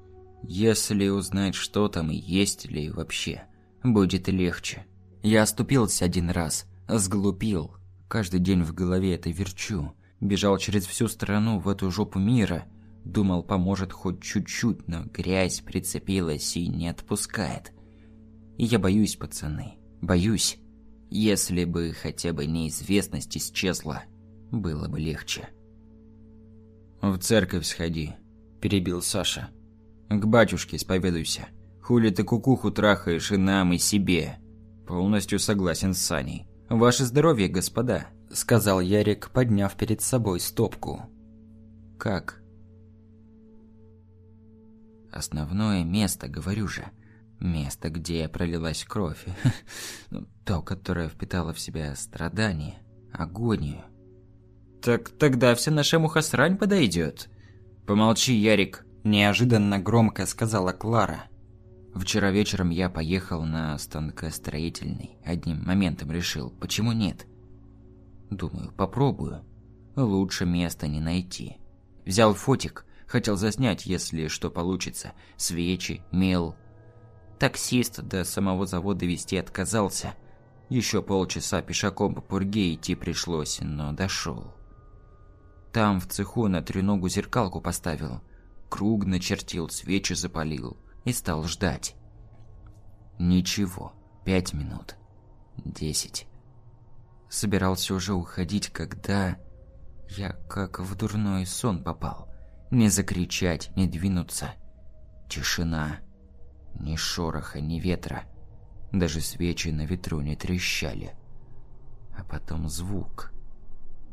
Если узнать, что там и есть ли вообще, будет легче. Я оступился один раз, сглупил. Каждый день в голове это верчу. Бежал через всю страну в эту жопу мира. Думал, поможет хоть чуть-чуть, но грязь прицепилась и не отпускает. И я боюсь, пацаны, боюсь. Если бы хотя бы неизвестность исчезла, было бы легче. «В церковь сходи», – перебил Саша. «К батюшке исповедуйся. Хули ты кукуху трахаешь и нам, и себе». Полностью согласен с Саней. «Ваше здоровье, господа», – сказал Ярик, подняв перед собой стопку. «Как?» «Основное место, говорю же. Место, где пролилась кровь. Ну, то, которое впитало в себя страдание, агонию». «Так тогда вся наша мухосрань подойдет. «Помолчи, Ярик», – неожиданно громко сказала Клара. Вчера вечером я поехал на станкостроительный. Одним моментом решил, почему нет? Думаю, попробую. Лучше места не найти. Взял фотик, хотел заснять, если что получится. Свечи, мел. Таксист до самого завода вести отказался. Еще полчаса пешаком по пурге идти пришлось, но дошел. Там в цеху на треногу зеркалку поставил. Круг начертил, свечи запалил и стал ждать. Ничего. Пять минут. Десять. Собирался уже уходить, когда... Я как в дурной сон попал. Не закричать, не двинуться. Тишина. Ни шороха, ни ветра. Даже свечи на ветру не трещали. А потом звук.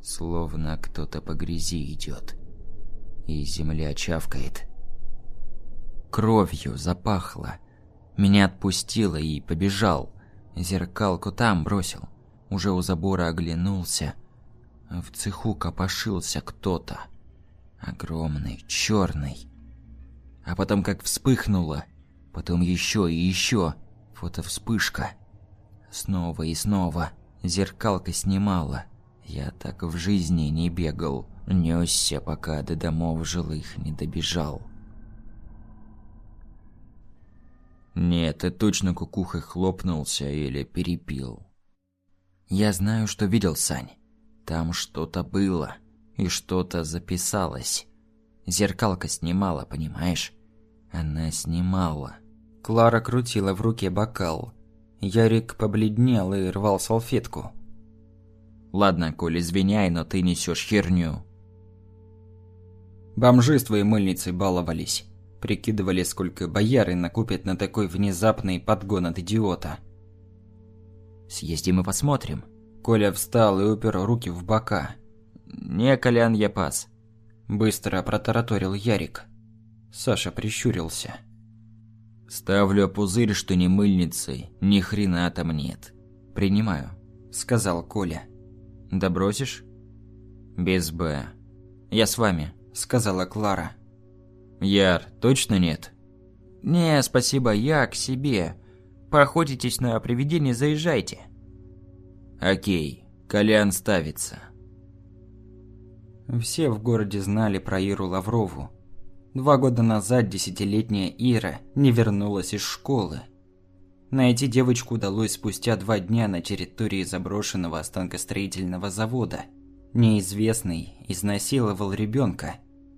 Словно кто-то по грязи идет. И земля чавкает. Кровью запахло. Меня отпустило и побежал. Зеркалку там бросил. Уже у забора оглянулся. В цеху копошился кто-то. Огромный, черный. А потом как вспыхнуло. Потом еще и еще. Фотовспышка. Снова и снова. Зеркалка снимала. Я так в жизни не бегал. Несся, пока до домов жилых не добежал. Нет, ты точно кукухой хлопнулся или перепил. Я знаю, что видел, Сань. Там что-то было, и что-то записалось. Зеркалка снимала, понимаешь? Она снимала. Клара крутила в руке бокал. Ярик побледнел и рвал салфетку. Ладно, Коль, извиняй, но ты несешь херню. Бомжи с твоей мыльницей баловались. Прикидывали, сколько бояры накупят на такой внезапный подгон от идиота. Съездим и посмотрим. Коля встал и упер руки в бока. «Не, Колян, я пас», – быстро протараторил Ярик. Саша прищурился. «Ставлю пузырь, что ни мыльницы, ни хрена там нет. Принимаю», – сказал Коля. «Добросишь?» «Без Б. Я с вами», – сказала Клара. Яр, точно нет? Не, спасибо, я к себе. Поохотитесь на привидение, заезжайте. Окей, Колян ставится. Все в городе знали про Иру Лаврову. Два года назад десятилетняя Ира не вернулась из школы. Найти девочку удалось спустя два дня на территории заброшенного станкостроительного завода. Неизвестный изнасиловал ребенка,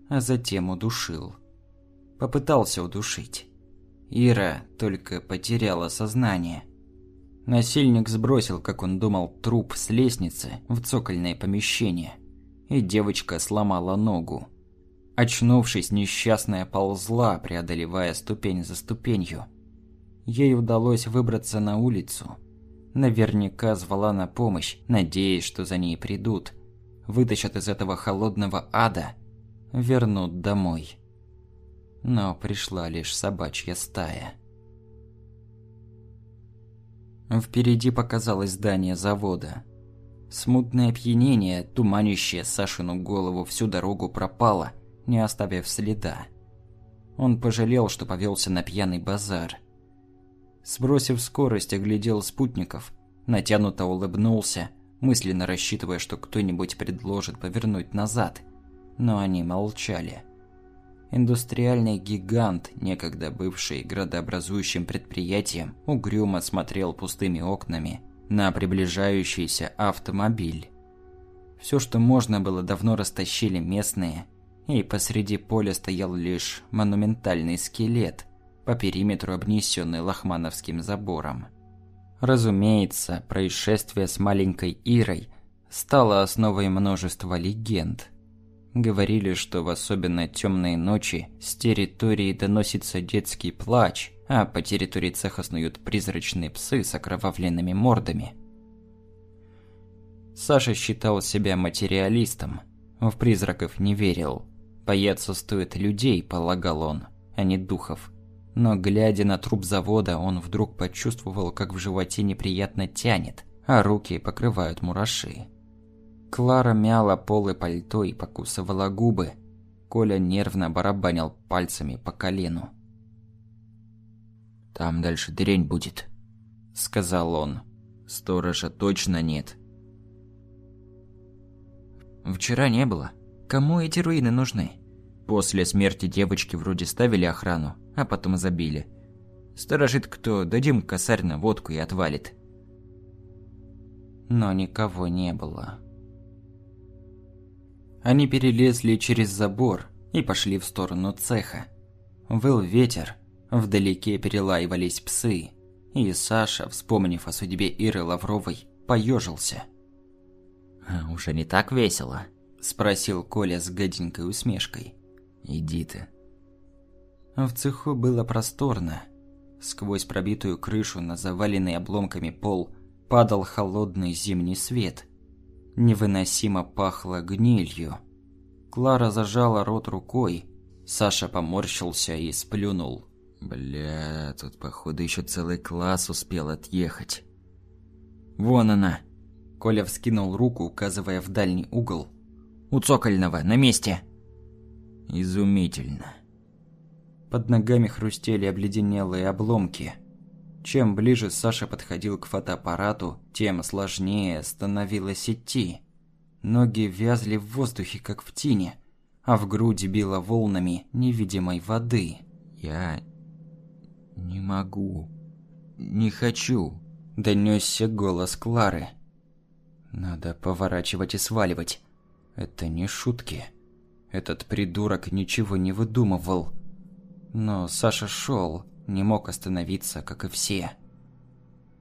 а затем удушил. Попытался удушить. Ира только потеряла сознание. Насильник сбросил, как он думал, труп с лестницы в цокольное помещение. И девочка сломала ногу. Очнувшись, несчастная ползла, преодолевая ступень за ступенью. Ей удалось выбраться на улицу. Наверняка звала на помощь, надеясь, что за ней придут. Вытащат из этого холодного ада, вернут домой но пришла лишь собачья стая. Впереди показалось здание завода. Смутное опьянение, туманящее Сашину голову всю дорогу пропало, не оставив следа. Он пожалел, что повелся на пьяный базар. Сбросив скорость, оглядел спутников, натянуто улыбнулся, мысленно рассчитывая, что кто-нибудь предложит повернуть назад. Но они молчали. Индустриальный гигант, некогда бывший градообразующим предприятием, угрюмо смотрел пустыми окнами на приближающийся автомобиль. Все, что можно было, давно растащили местные, и посреди поля стоял лишь монументальный скелет, по периметру обнесенный лохмановским забором. Разумеется, происшествие с маленькой Ирой стало основой множества легенд. Говорили, что в особенно темные ночи с территории доносится детский плач, а по территории цеха снуют призрачные псы с окровавленными мордами. Саша считал себя материалистом, в призраков не верил. Бояться стоит людей, полагал он, а не духов. Но глядя на труп завода, он вдруг почувствовал, как в животе неприятно тянет, а руки покрывают мураши. Клара мяла полы пальто и покусывала губы. Коля нервно барабанил пальцами по колену. «Там дальше дрень будет», — сказал он. «Сторожа точно нет». «Вчера не было. Кому эти руины нужны?» После смерти девочки вроде ставили охрану, а потом забили. Сторожит кто, дадим косарь на водку и отвалит. Но никого не было. Они перелезли через забор и пошли в сторону цеха. Выл ветер, Вдалеке перелаивались псы, и Саша, вспомнив о судьбе Иры Лавровой, поежился. «А, «Уже не так весело?» – спросил Коля с гаденькой усмешкой. «Иди ты». В цеху было просторно. Сквозь пробитую крышу на заваленный обломками пол падал холодный зимний свет. Невыносимо пахло гнилью. Клара зажала рот рукой, Саша поморщился и сплюнул. Бля, тут походу еще целый класс успел отъехать. Вон она. Коля вскинул руку, указывая в дальний угол. У цокольного, на месте. Изумительно. Под ногами хрустели обледенелые обломки. Чем ближе Саша подходил к фотоаппарату, тем сложнее становилось идти. Ноги вязли в воздухе, как в тине, а в груди било волнами невидимой воды. Я «Не могу. Не хочу», – донесся голос Клары. «Надо поворачивать и сваливать. Это не шутки. Этот придурок ничего не выдумывал. Но Саша шел, не мог остановиться, как и все.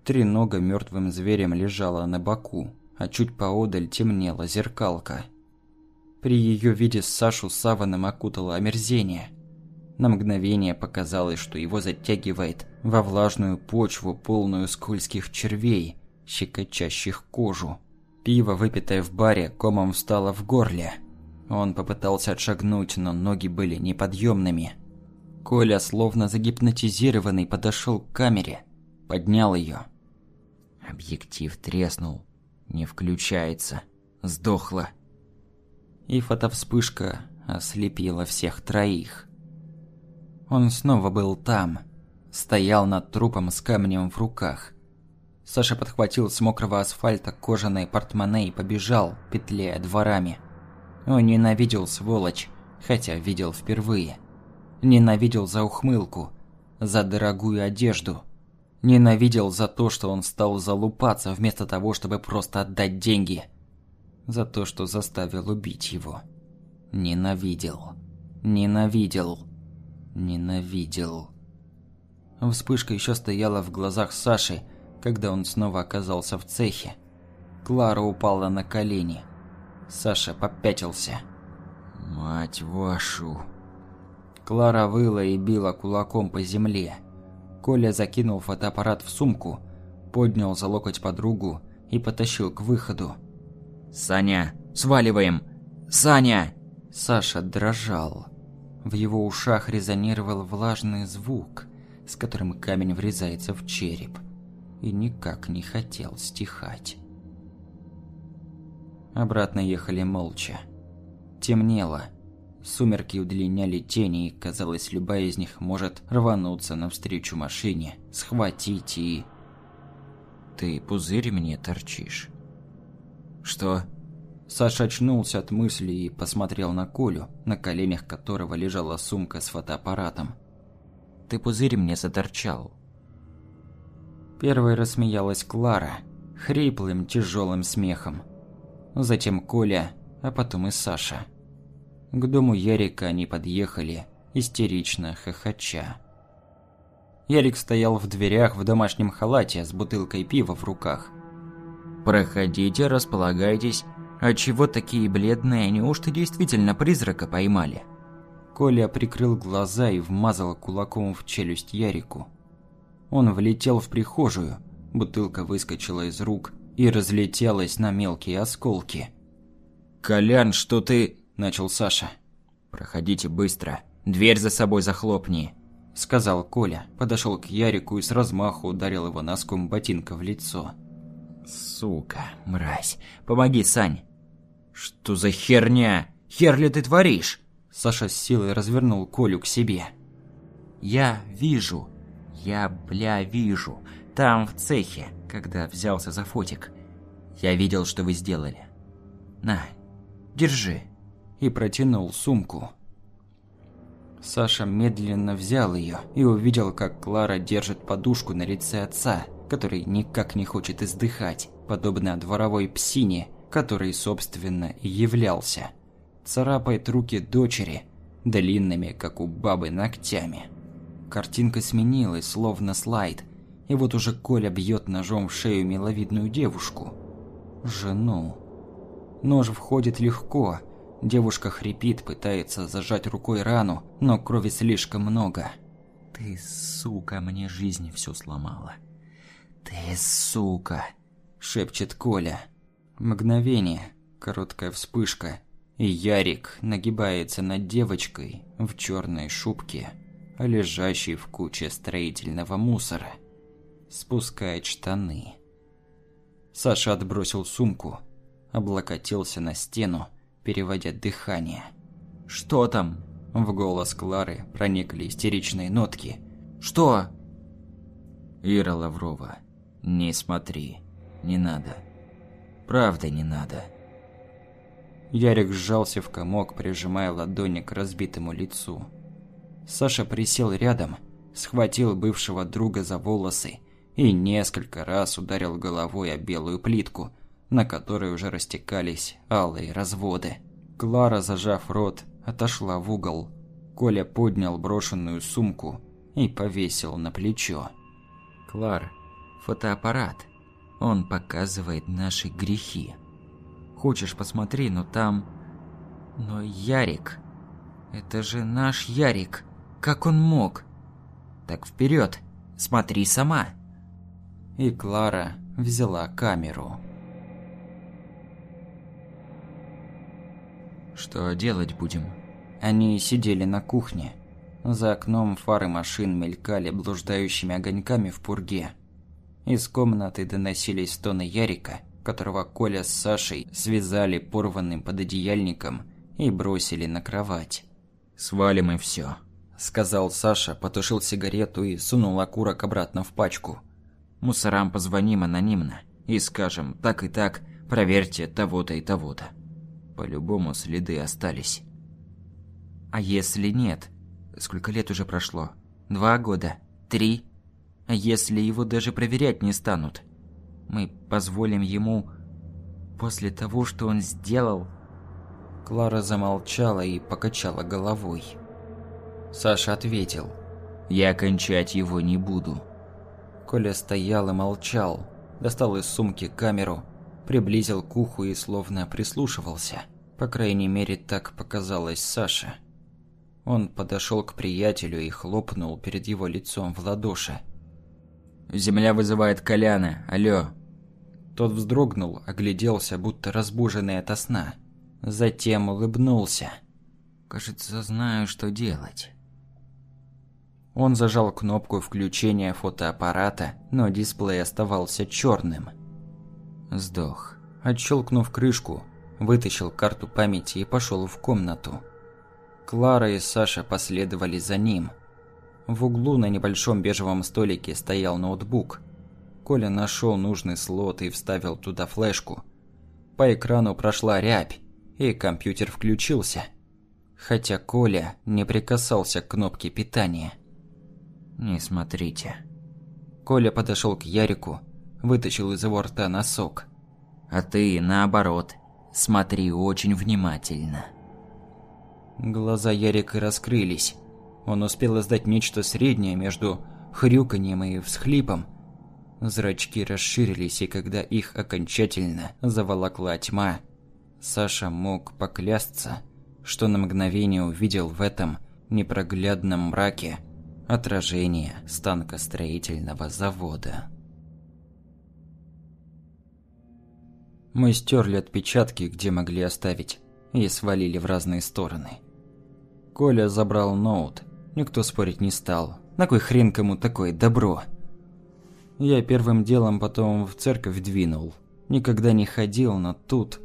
Тренога мертвым зверем лежала на боку, а чуть поодаль темнела зеркалка. При ее виде Сашу саваном окутало омерзение – на мгновение показалось, что его затягивает во влажную почву, полную скользких червей, щекочащих кожу. Пиво, выпитое в баре, комом встало в горле. Он попытался отшагнуть, но ноги были неподъемными. Коля, словно загипнотизированный, подошел к камере, поднял ее. Объектив треснул, не включается, сдохла. И фотовспышка ослепила всех троих. Он снова был там. Стоял над трупом с камнем в руках. Саша подхватил с мокрого асфальта кожаное портмоне и побежал, петляя дворами. Он ненавидел сволочь, хотя видел впервые. Ненавидел за ухмылку, за дорогую одежду. Ненавидел за то, что он стал залупаться вместо того, чтобы просто отдать деньги. За то, что заставил убить его. Ненавидел. Ненавидел ненавидел. Вспышка еще стояла в глазах Саши, когда он снова оказался в цехе. Клара упала на колени. Саша попятился. «Мать вашу!» Клара выла и била кулаком по земле. Коля закинул фотоаппарат в сумку, поднял за локоть подругу и потащил к выходу. «Саня, сваливаем! Саня!» Саша дрожал. В его ушах резонировал влажный звук, с которым камень врезается в череп, и никак не хотел стихать. Обратно ехали молча. Темнело. Сумерки удлиняли тени, и, казалось, любая из них может рвануться навстречу машине, схватить и... «Ты пузырь мне торчишь?» «Что?» Саша очнулся от мысли и посмотрел на Колю, на коленях которого лежала сумка с фотоаппаратом. «Ты пузырь мне заторчал». Первой рассмеялась Клара, хриплым, тяжелым смехом. Затем Коля, а потом и Саша. К дому Ярика они подъехали, истерично хохоча. Ярик стоял в дверях в домашнем халате с бутылкой пива в руках. «Проходите, располагайтесь. А чего такие бледные? Неужто действительно призрака поймали?» Коля прикрыл глаза и вмазал кулаком в челюсть Ярику. Он влетел в прихожую, бутылка выскочила из рук и разлетелась на мелкие осколки. «Колян, что ты...» – начал Саша. «Проходите быстро. Дверь за собой захлопни», – сказал Коля. Подошел к Ярику и с размаху ударил его носком ботинка в лицо. «Сука, мразь. Помоги, Сань». «Что за херня? Хер ли ты творишь?» Саша с силой развернул Колю к себе. «Я вижу. Я, бля, вижу. Там, в цехе, когда взялся за фотик. Я видел, что вы сделали. На, держи» и протянул сумку. Саша медленно взял ее и увидел, как Клара держит подушку на лице отца, который никак не хочет издыхать, подобно дворовой псине, который, собственно, и являлся. Царапает руки дочери, длинными, как у бабы, ногтями. Картинка сменилась, словно слайд, и вот уже Коля бьет ножом в шею миловидную девушку. Жену. Нож входит легко, Девушка хрипит, пытается зажать рукой рану, но крови слишком много. «Ты, сука, мне жизнь всю сломала. Ты, сука!» – шепчет Коля. Мгновение, короткая вспышка, и Ярик нагибается над девочкой в черной шубке, лежащей в куче строительного мусора. Спускает штаны. Саша отбросил сумку, облокотился на стену переводя дыхание. «Что там?» В голос Клары проникли истеричные нотки. «Что?» «Ира Лаврова, не смотри. Не надо. Правда не надо». Ярик сжался в комок, прижимая ладони к разбитому лицу. Саша присел рядом, схватил бывшего друга за волосы и несколько раз ударил головой о белую плитку – на которой уже растекались алые разводы. Клара, зажав рот, отошла в угол. Коля поднял брошенную сумку и повесил на плечо. «Клар, фотоаппарат. Он показывает наши грехи. Хочешь, посмотри, но там... Но Ярик... Это же наш Ярик. Как он мог? Так вперед, смотри сама». И Клара взяла камеру. Что делать будем? Они сидели на кухне. За окном фары машин мелькали блуждающими огоньками в пурге. Из комнаты доносились стоны Ярика, которого Коля с Сашей связали порванным пододеяльником и бросили на кровать. «Свалим и все», – сказал Саша, потушил сигарету и сунул окурок обратно в пачку. «Мусорам позвоним анонимно и скажем так и так, проверьте того-то и того-то». По-любому следы остались. А если нет? Сколько лет уже прошло? Два года? Три? А если его даже проверять не станут? Мы позволим ему... После того, что он сделал... Клара замолчала и покачала головой. Саша ответил. «Я кончать его не буду». Коля стоял и молчал, достал из сумки камеру приблизил к уху и словно прислушивался. По крайней мере, так показалось Саше. Он подошел к приятелю и хлопнул перед его лицом в ладоши. «Земля вызывает Коляна, алло!» Тот вздрогнул, огляделся, будто разбуженный ото сна. Затем улыбнулся. «Кажется, знаю, что делать». Он зажал кнопку включения фотоаппарата, но дисплей оставался черным. Сдох. Отщелкнув крышку, вытащил карту памяти и пошел в комнату. Клара и Саша последовали за ним. В углу на небольшом бежевом столике стоял ноутбук. Коля нашел нужный слот и вставил туда флешку. По экрану прошла рябь, и компьютер включился. Хотя Коля не прикасался к кнопке питания. «Не смотрите». Коля подошел к Ярику, вытащил из его рта носок. «А ты, наоборот, смотри очень внимательно». Глаза Ярика раскрылись. Он успел издать нечто среднее между хрюканьем и всхлипом. Зрачки расширились, и когда их окончательно заволокла тьма, Саша мог поклясться, что на мгновение увидел в этом непроглядном мраке отражение станкостроительного завода. Мы стерли отпечатки, где могли оставить, и свалили в разные стороны. Коля забрал ноут. Никто спорить не стал. На кой хрен кому такое добро? Я первым делом потом в церковь двинул. Никогда не ходил, но тут,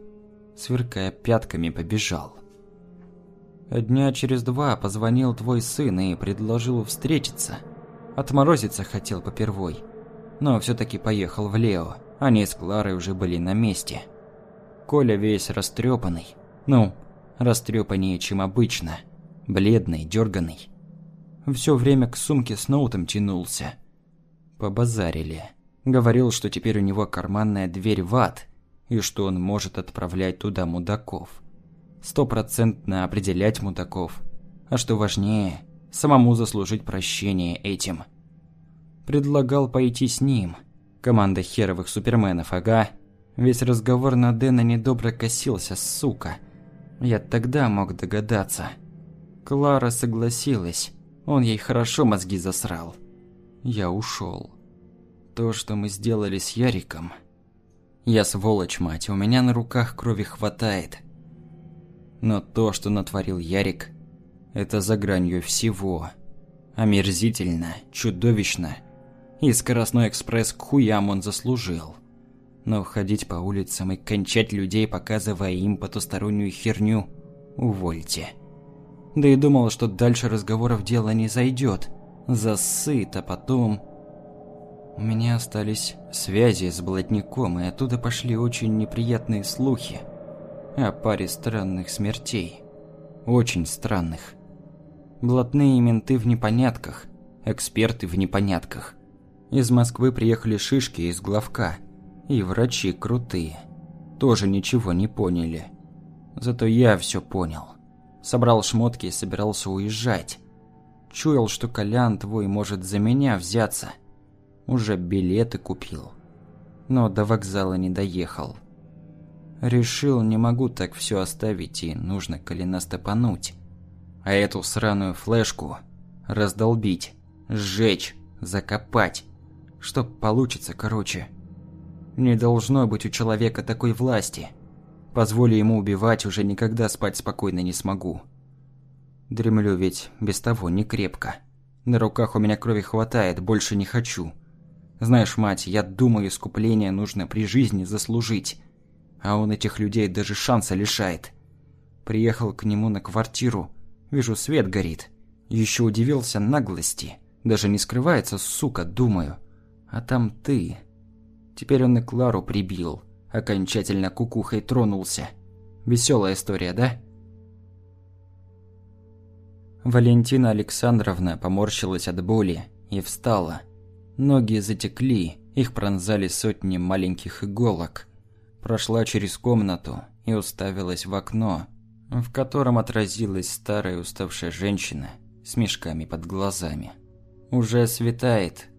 сверкая пятками, побежал. Дня через два позвонил твой сын и предложил встретиться. Отморозиться хотел попервой. Но все таки поехал в Лео. Они с Кларой уже были на месте. Коля весь растрепанный. Ну, растрепаннее, чем обычно бледный, дерганый. Все время к сумке с ноутом тянулся. Побазарили. Говорил, что теперь у него карманная дверь в ад, и что он может отправлять туда мудаков. Стопроцентно определять мудаков. А что важнее, самому заслужить прощение этим. Предлагал пойти с ним. Команда херовых суперменов, ага. Весь разговор на Дэна недобро косился, сука. Я тогда мог догадаться. Клара согласилась. Он ей хорошо мозги засрал. Я ушел. То, что мы сделали с Яриком... Я сволочь, мать, у меня на руках крови хватает. Но то, что натворил Ярик, это за гранью всего. Омерзительно, чудовищно. И скоростной экспресс к хуям он заслужил. Но ходить по улицам и кончать людей, показывая им потустороннюю херню, увольте. Да и думал, что дальше разговоров дело не зайдет. Засыт, а потом... У меня остались связи с блатником, и оттуда пошли очень неприятные слухи о паре странных смертей. Очень странных. Блатные менты в непонятках, эксперты в непонятках. Из Москвы приехали шишки из главка, и врачи крутые. Тоже ничего не поняли. Зато я все понял. Собрал шмотки и собирался уезжать. Чуял, что Колян твой может за меня взяться. Уже билеты купил. Но до вокзала не доехал. Решил, не могу так все оставить и нужно Коляна стопануть. А эту сраную флешку раздолбить, сжечь, закопать. Чтоб получится, короче. Не должно быть у человека такой власти. Позволю ему убивать, уже никогда спать спокойно не смогу. Дремлю ведь без того не крепко. На руках у меня крови хватает, больше не хочу. Знаешь, мать, я думаю, искупление нужно при жизни заслужить. А он этих людей даже шанса лишает. Приехал к нему на квартиру, вижу, свет горит. Еще удивился наглости. Даже не скрывается, сука, думаю. А там ты. Теперь он и Клару прибил окончательно кукухой тронулся. Веселая история, да? Валентина Александровна поморщилась от боли и встала. Ноги затекли, их пронзали сотни маленьких иголок. Прошла через комнату и уставилась в окно, в котором отразилась старая уставшая женщина с мешками под глазами. «Уже светает»,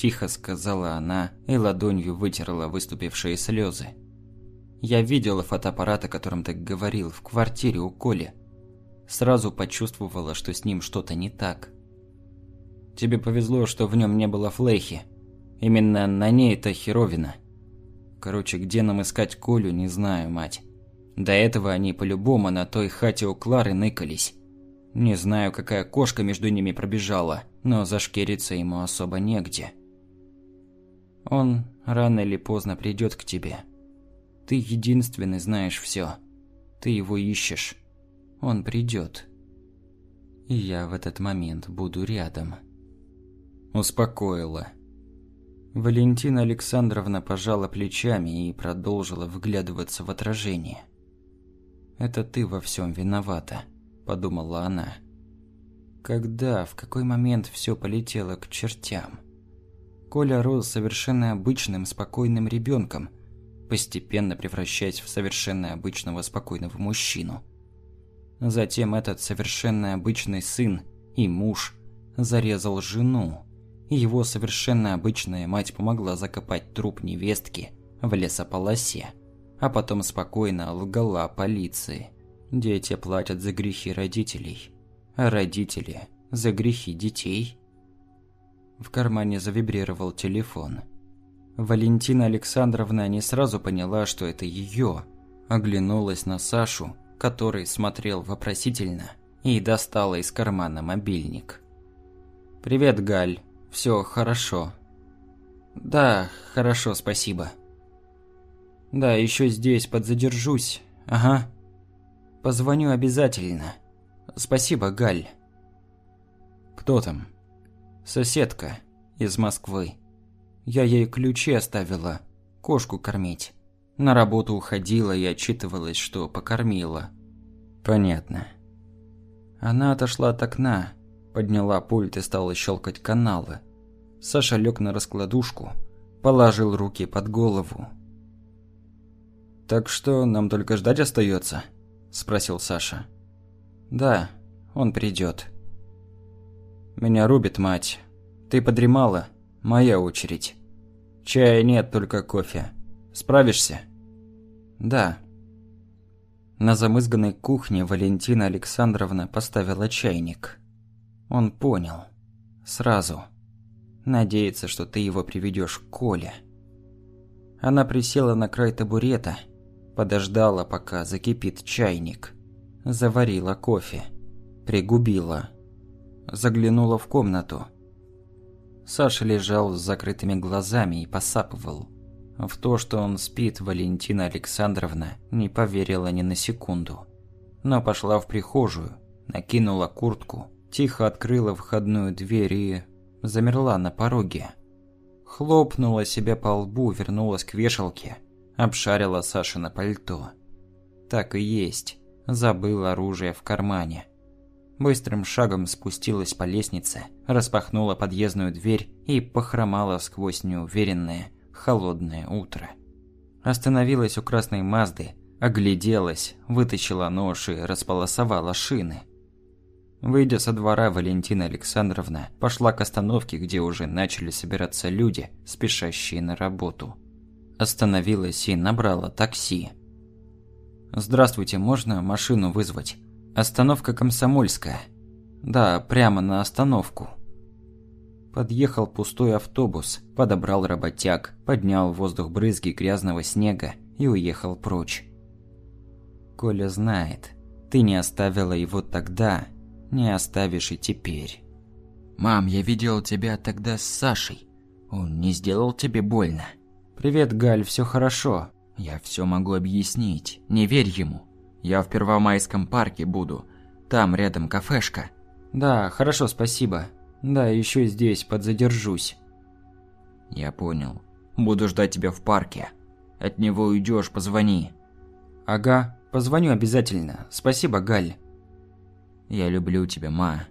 Тихо сказала она и ладонью вытерла выступившие слезы. Я видела фотоаппарат, о котором ты говорил, в квартире у Коли. Сразу почувствовала, что с ним что-то не так. Тебе повезло, что в нем не было флейхи. Именно на ней это херовина. Короче, где нам искать Колю, не знаю, мать. До этого они по-любому на той хате у Клары ныкались. Не знаю, какая кошка между ними пробежала, но зашкериться ему особо негде. Он рано или поздно придет к тебе. Ты единственный знаешь все. Ты его ищешь. Он придет. И я в этот момент буду рядом. Успокоила. Валентина Александровна пожала плечами и продолжила вглядываться в отражение. «Это ты во всем виновата», – подумала она. Когда, в какой момент все полетело к чертям? Коля рос совершенно обычным, спокойным ребенком, постепенно превращаясь в совершенно обычного, спокойного мужчину. Затем этот совершенно обычный сын и муж зарезал жену, и его совершенно обычная мать помогла закопать труп невестки в лесополосе, а потом спокойно лгала полиции. Дети платят за грехи родителей, а родители за грехи детей. В кармане завибрировал телефон. Валентина Александровна не сразу поняла, что это ее, оглянулась на Сашу который смотрел вопросительно, и достала из кармана мобильник. «Привет, Галь. Все хорошо». «Да, хорошо, спасибо». «Да, еще здесь подзадержусь. Ага. Позвоню обязательно. Спасибо, Галь». «Кто там?» «Соседка. Из Москвы. Я ей ключи оставила. Кошку кормить». На работу уходила и отчитывалась, что покормила. Понятно. Она отошла от окна, подняла пульт и стала щелкать каналы. Саша лег на раскладушку, положил руки под голову. «Так что, нам только ждать остается? спросил Саша. «Да, он придет. «Меня рубит мать. Ты подремала? Моя очередь. Чая нет, только кофе. Справишься?» Да. На замызганной кухне Валентина Александровна поставила чайник. Он понял. Сразу. Надеется, что ты его приведешь к Коле. Она присела на край табурета, подождала, пока закипит чайник. Заварила кофе. Пригубила. Заглянула в комнату. Саша лежал с закрытыми глазами и посапывал. В то, что он спит, Валентина Александровна не поверила ни на секунду. Но пошла в прихожую, накинула куртку, тихо открыла входную дверь и замерла на пороге. Хлопнула себя по лбу, вернулась к вешалке, обшарила Сашина пальто. Так и есть, забыл оружие в кармане. Быстрым шагом спустилась по лестнице, распахнула подъездную дверь и похромала сквозь неуверенное, холодное утро. Остановилась у красной Мазды, огляделась, вытащила нож и располосовала шины. Выйдя со двора, Валентина Александровна пошла к остановке, где уже начали собираться люди, спешащие на работу. Остановилась и набрала такси. «Здравствуйте, можно машину вызвать? Остановка Комсомольская». «Да, прямо на остановку». Подъехал пустой автобус, подобрал работяг, поднял в воздух брызги грязного снега и уехал прочь. Коля знает, ты не оставила его тогда, не оставишь и теперь. «Мам, я видел тебя тогда с Сашей. Он не сделал тебе больно?» «Привет, Галь, все хорошо». «Я все могу объяснить. Не верь ему. Я в Первомайском парке буду. Там рядом кафешка». «Да, хорошо, спасибо. Да, еще здесь подзадержусь. Я понял. Буду ждать тебя в парке. От него уйдешь, позвони. Ага, позвоню обязательно. Спасибо, Галь. Я люблю тебя, ма.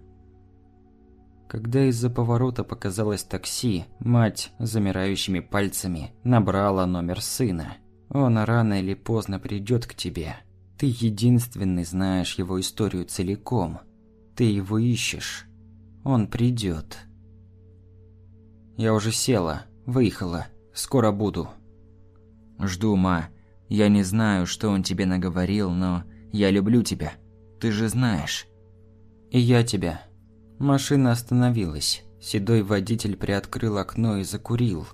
Когда из-за поворота показалось такси, мать замирающими пальцами набрала номер сына. Он рано или поздно придет к тебе. Ты единственный знаешь его историю целиком. Ты его ищешь. Он придет. Я уже села, выехала. Скоро буду. Жду, ма. Я не знаю, что он тебе наговорил, но я люблю тебя. Ты же знаешь. И я тебя. Машина остановилась. Седой водитель приоткрыл окно и закурил.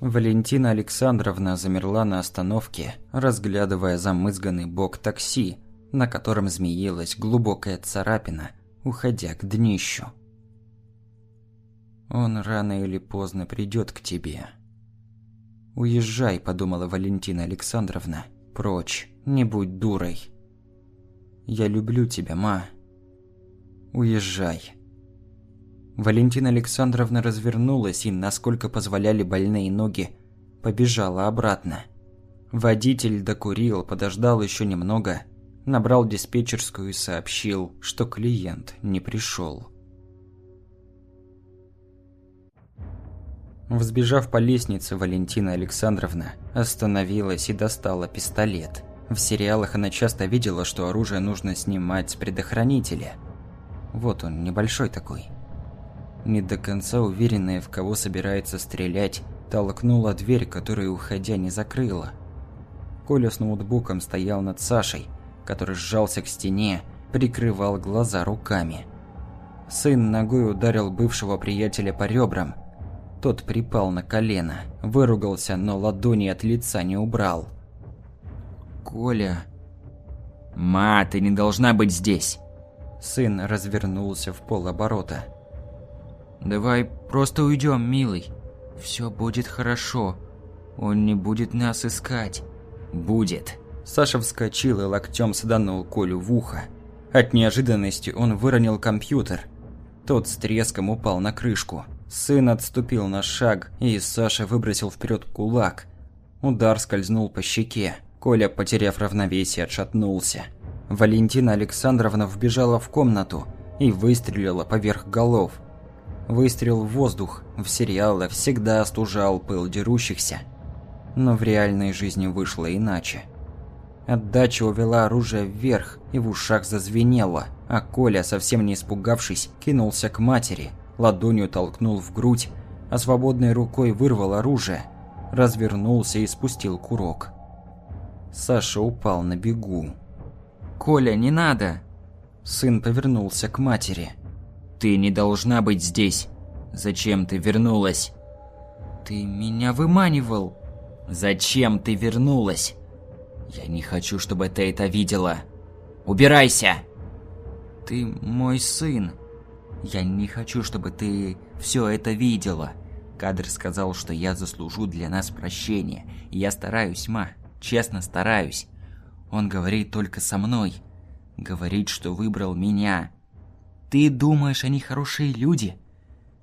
Валентина Александровна замерла на остановке, разглядывая замызганный бок такси, на котором змеилась глубокая царапина, уходя к днищу. Он рано или поздно придет к тебе. «Уезжай», – подумала Валентина Александровна. «Прочь, не будь дурой. Я люблю тебя, ма. Уезжай. Валентина Александровна развернулась и, насколько позволяли больные ноги, побежала обратно. Водитель докурил, подождал еще немного, набрал диспетчерскую и сообщил, что клиент не пришел. Взбежав по лестнице, Валентина Александровна остановилась и достала пистолет. В сериалах она часто видела, что оружие нужно снимать с предохранителя. Вот он, небольшой такой. Не до конца уверенная, в кого собирается стрелять, толкнула дверь, которую, уходя, не закрыла. Коля с ноутбуком стоял над Сашей, который сжался к стене, прикрывал глаза руками. Сын ногой ударил бывшего приятеля по ребрам – тот припал на колено, выругался, но ладони от лица не убрал. «Коля...» «Ма, ты не должна быть здесь!» Сын развернулся в полоборота. «Давай просто уйдем, милый. Все будет хорошо. Он не будет нас искать. Будет». Саша вскочил и локтем саданул Колю в ухо. От неожиданности он выронил компьютер. Тот с треском упал на крышку. Сын отступил на шаг, и Саша выбросил вперед кулак. Удар скользнул по щеке. Коля, потеряв равновесие, отшатнулся. Валентина Александровна вбежала в комнату и выстрелила поверх голов. Выстрел в воздух в сериале всегда остужал пыл дерущихся. Но в реальной жизни вышло иначе. Отдача увела оружие вверх и в ушах зазвенело, а Коля, совсем не испугавшись, кинулся к матери – ладонью толкнул в грудь, а свободной рукой вырвал оружие, развернулся и спустил курок. Саша упал на бегу. «Коля, не надо!» Сын повернулся к матери. «Ты не должна быть здесь. Зачем ты вернулась?» «Ты меня выманивал!» «Зачем ты вернулась?» «Я не хочу, чтобы ты это видела. Убирайся!» «Ты мой сын!» Я не хочу, чтобы ты все это видела. Кадр сказал, что я заслужу для нас прощения. И я стараюсь, ма. Честно стараюсь. Он говорит только со мной. Говорит, что выбрал меня. Ты думаешь, они хорошие люди?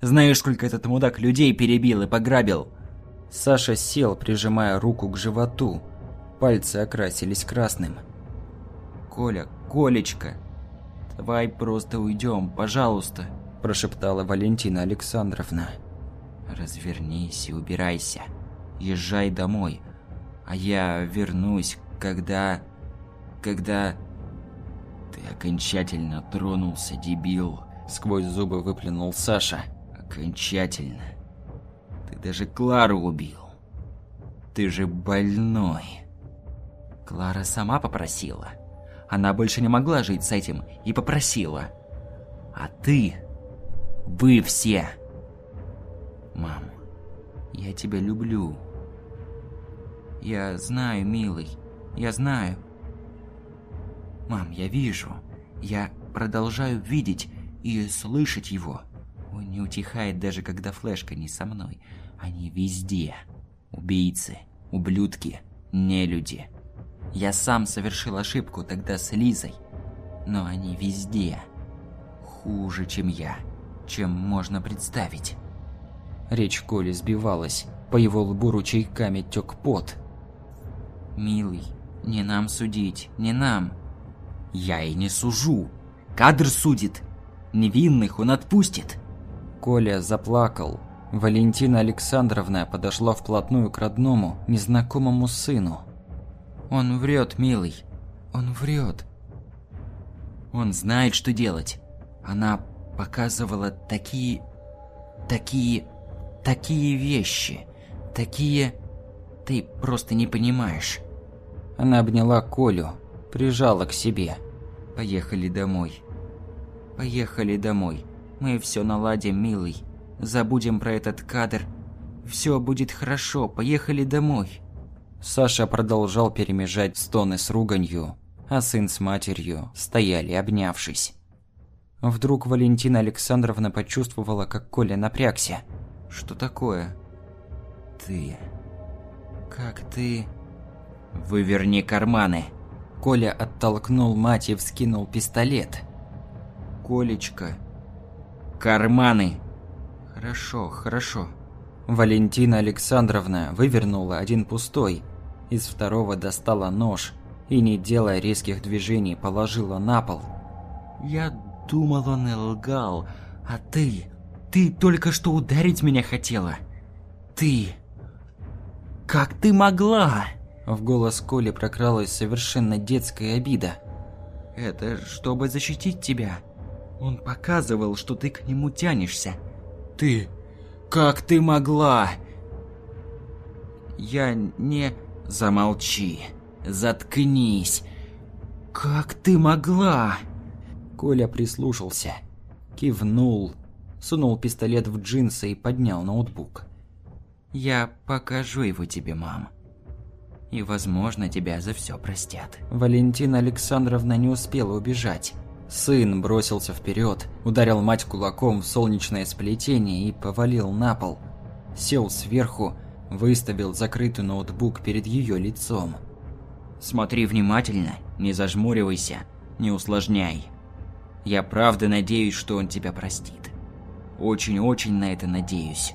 Знаешь, сколько этот мудак людей перебил и пограбил? Саша сел, прижимая руку к животу. Пальцы окрасились красным. Коля, Колечка, «Давай просто уйдем, пожалуйста», – прошептала Валентина Александровна. «Развернись и убирайся. Езжай домой. А я вернусь, когда... когда...» «Ты окончательно тронулся, дебил», – сквозь зубы выплюнул Саша. «Окончательно. Ты даже Клару убил. Ты же больной». Клара сама попросила. Она больше не могла жить с этим и попросила. А ты... Вы все... Мам, я тебя люблю. Я знаю, милый, я знаю. Мам, я вижу. Я продолжаю видеть и слышать его. Он не утихает даже когда флешка не со мной. Они везде. Убийцы, ублюдки, нелюди. Я сам совершил ошибку тогда с Лизой. Но они везде. Хуже, чем я. Чем можно представить. Речь Коли сбивалась. По его лбу ручейками тек пот. «Милый, не нам судить, не нам». «Я и не сужу. Кадр судит. Невинных он отпустит». Коля заплакал. Валентина Александровна подошла вплотную к родному, незнакомому сыну. Он врет, милый. Он врет. Он знает, что делать. Она показывала такие... Такие... Такие вещи. Такие... Ты просто не понимаешь. Она обняла Колю, прижала к себе. Поехали домой. Поехали домой. Мы все наладим, милый. Забудем про этот кадр. Все будет хорошо. Поехали домой. Саша продолжал перемежать стоны с руганью, а сын с матерью стояли обнявшись. Вдруг Валентина Александровна почувствовала, как Коля напрягся. «Что такое?» «Ты... Как ты...» «Выверни карманы!» Коля оттолкнул мать и вскинул пистолет. «Колечка, карманы!» «Хорошо, хорошо». Валентина Александровна вывернула один пустой, из второго достала нож и, не делая резких движений, положила на пол. «Я думал, он лгал, а ты... Ты только что ударить меня хотела. Ты... Как ты могла?» В голос Коли прокралась совершенно детская обида. «Это чтобы защитить тебя. Он показывал, что ты к нему тянешься. Ты... Как ты могла?» «Я не...» «Замолчи. Заткнись. Как ты могла?» Коля прислушался, кивнул, сунул пистолет в джинсы и поднял ноутбук. «Я покажу его тебе, мам. И, возможно, тебя за все простят». Валентина Александровна не успела убежать. Сын бросился вперед, ударил мать кулаком в солнечное сплетение и повалил на пол. Сел сверху, выставил закрытый ноутбук перед ее лицом. «Смотри внимательно, не зажмуривайся, не усложняй. Я правда надеюсь, что он тебя простит. Очень-очень на это надеюсь.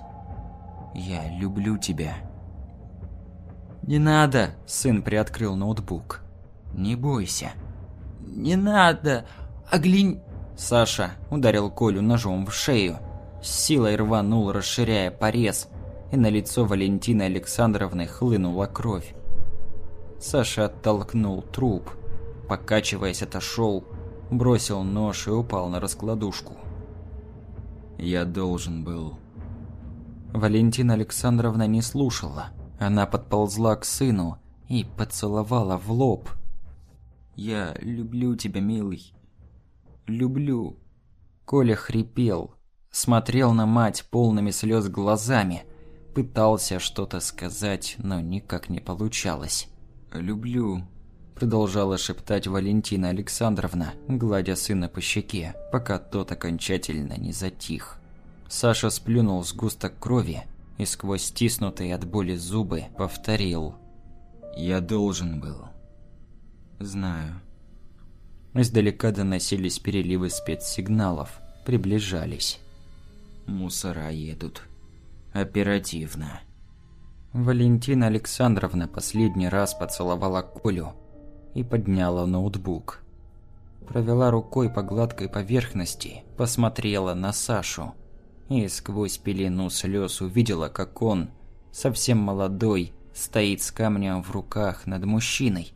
Я люблю тебя». «Не надо!» – сын приоткрыл ноутбук. «Не бойся». «Не надо! Оглянь!» Саша ударил Колю ножом в шею. С силой рванул, расширяя порез, и на лицо Валентины Александровны хлынула кровь. Саша оттолкнул труп, покачиваясь, отошел, бросил нож и упал на раскладушку. «Я должен был...» Валентина Александровна не слушала. Она подползла к сыну и поцеловала в лоб. «Я люблю тебя, милый. Люблю». Коля хрипел, смотрел на мать полными слез глазами, пытался что-то сказать, но никак не получалось. «Люблю», – продолжала шептать Валентина Александровна, гладя сына по щеке, пока тот окончательно не затих. Саша сплюнул сгусток крови и сквозь стиснутые от боли зубы повторил. «Я должен был. Знаю». Издалека доносились переливы спецсигналов, приближались. «Мусора едут», Оперативно. Валентина Александровна последний раз поцеловала Колю и подняла ноутбук. Провела рукой по гладкой поверхности, посмотрела на Сашу и сквозь пелену слез увидела, как он, совсем молодой, стоит с камнем в руках над мужчиной,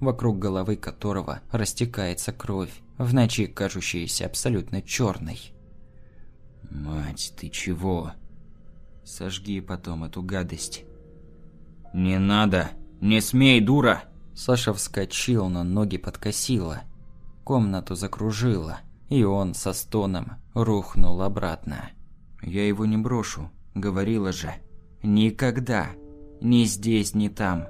вокруг головы которого растекается кровь, в ночи кажущаяся абсолютно черной. «Мать, ты чего?» Сожги потом эту гадость. Не надо! Не смей, дура! Саша вскочил, но ноги подкосило. Комнату закружило, и он со стоном рухнул обратно. Я его не брошу, говорила же. Никогда. Ни здесь, ни там.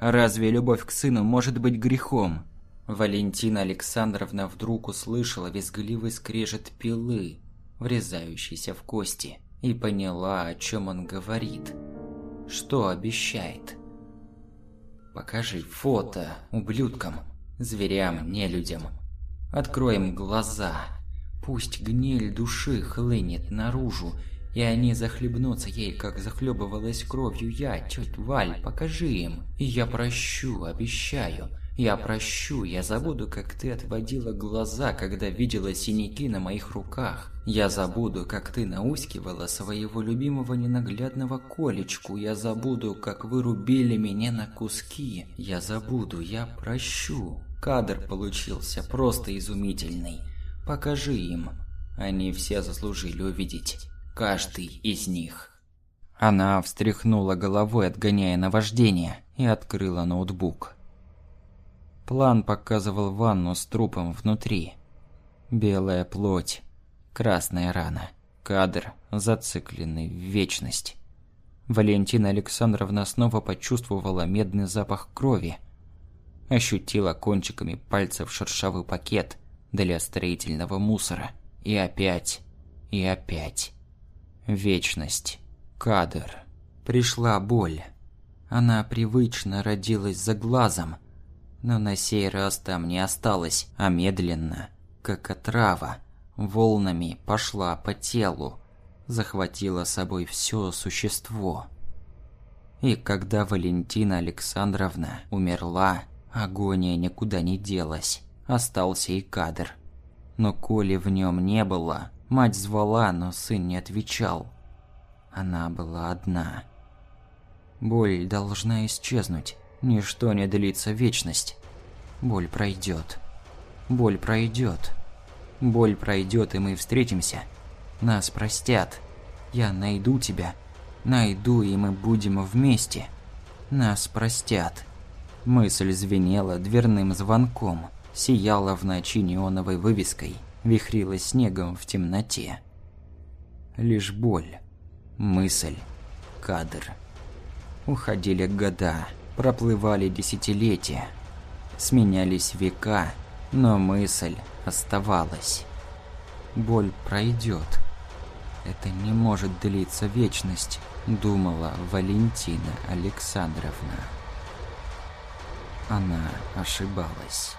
Разве любовь к сыну может быть грехом? Валентина Александровна вдруг услышала визгливый скрежет пилы, врезающийся в кости и поняла, о чем он говорит. Что обещает. Покажи фото ублюдкам, зверям, нелюдям. Откроем глаза. Пусть гниль души хлынет наружу, и они захлебнутся ей, как захлебывалась кровью я, тетя Валь, покажи им. И я прощу, обещаю. Я прощу, я забуду, как ты отводила глаза, когда видела синяки на моих руках. Я забуду, как ты наускивала своего любимого ненаглядного колечку. Я забуду, как вы рубили меня на куски. Я забуду, я прощу. Кадр получился просто изумительный. Покажи им. Они все заслужили увидеть. Каждый из них. Она встряхнула головой, отгоняя наваждение, и открыла ноутбук. План показывал ванну с трупом внутри. Белая плоть, красная рана, кадр, зацикленный в вечность. Валентина Александровна снова почувствовала медный запах крови. Ощутила кончиками пальцев шершавый пакет для строительного мусора. И опять, и опять. Вечность. Кадр. Пришла боль. Она привычно родилась за глазом – Но на сей раз там не осталось, а медленно, как отрава, волнами пошла по телу, захватила собой все существо. И когда Валентина Александровна умерла, агония никуда не делась, остался и кадр. Но коли в нем не было, мать звала, но сын не отвечал. Она была одна. Боль должна исчезнуть, ничто не длится вечность. Боль пройдет. Боль пройдет. Боль пройдет, и мы встретимся. Нас простят. Я найду тебя. Найду, и мы будем вместе. Нас простят. Мысль звенела дверным звонком, сияла в ночи неоновой вывеской, вихрилась снегом в темноте. Лишь боль, мысль, кадр. Уходили года, проплывали десятилетия, сменялись века, но мысль оставалась. Боль пройдет. Это не может длиться вечность, думала Валентина Александровна. Она ошибалась.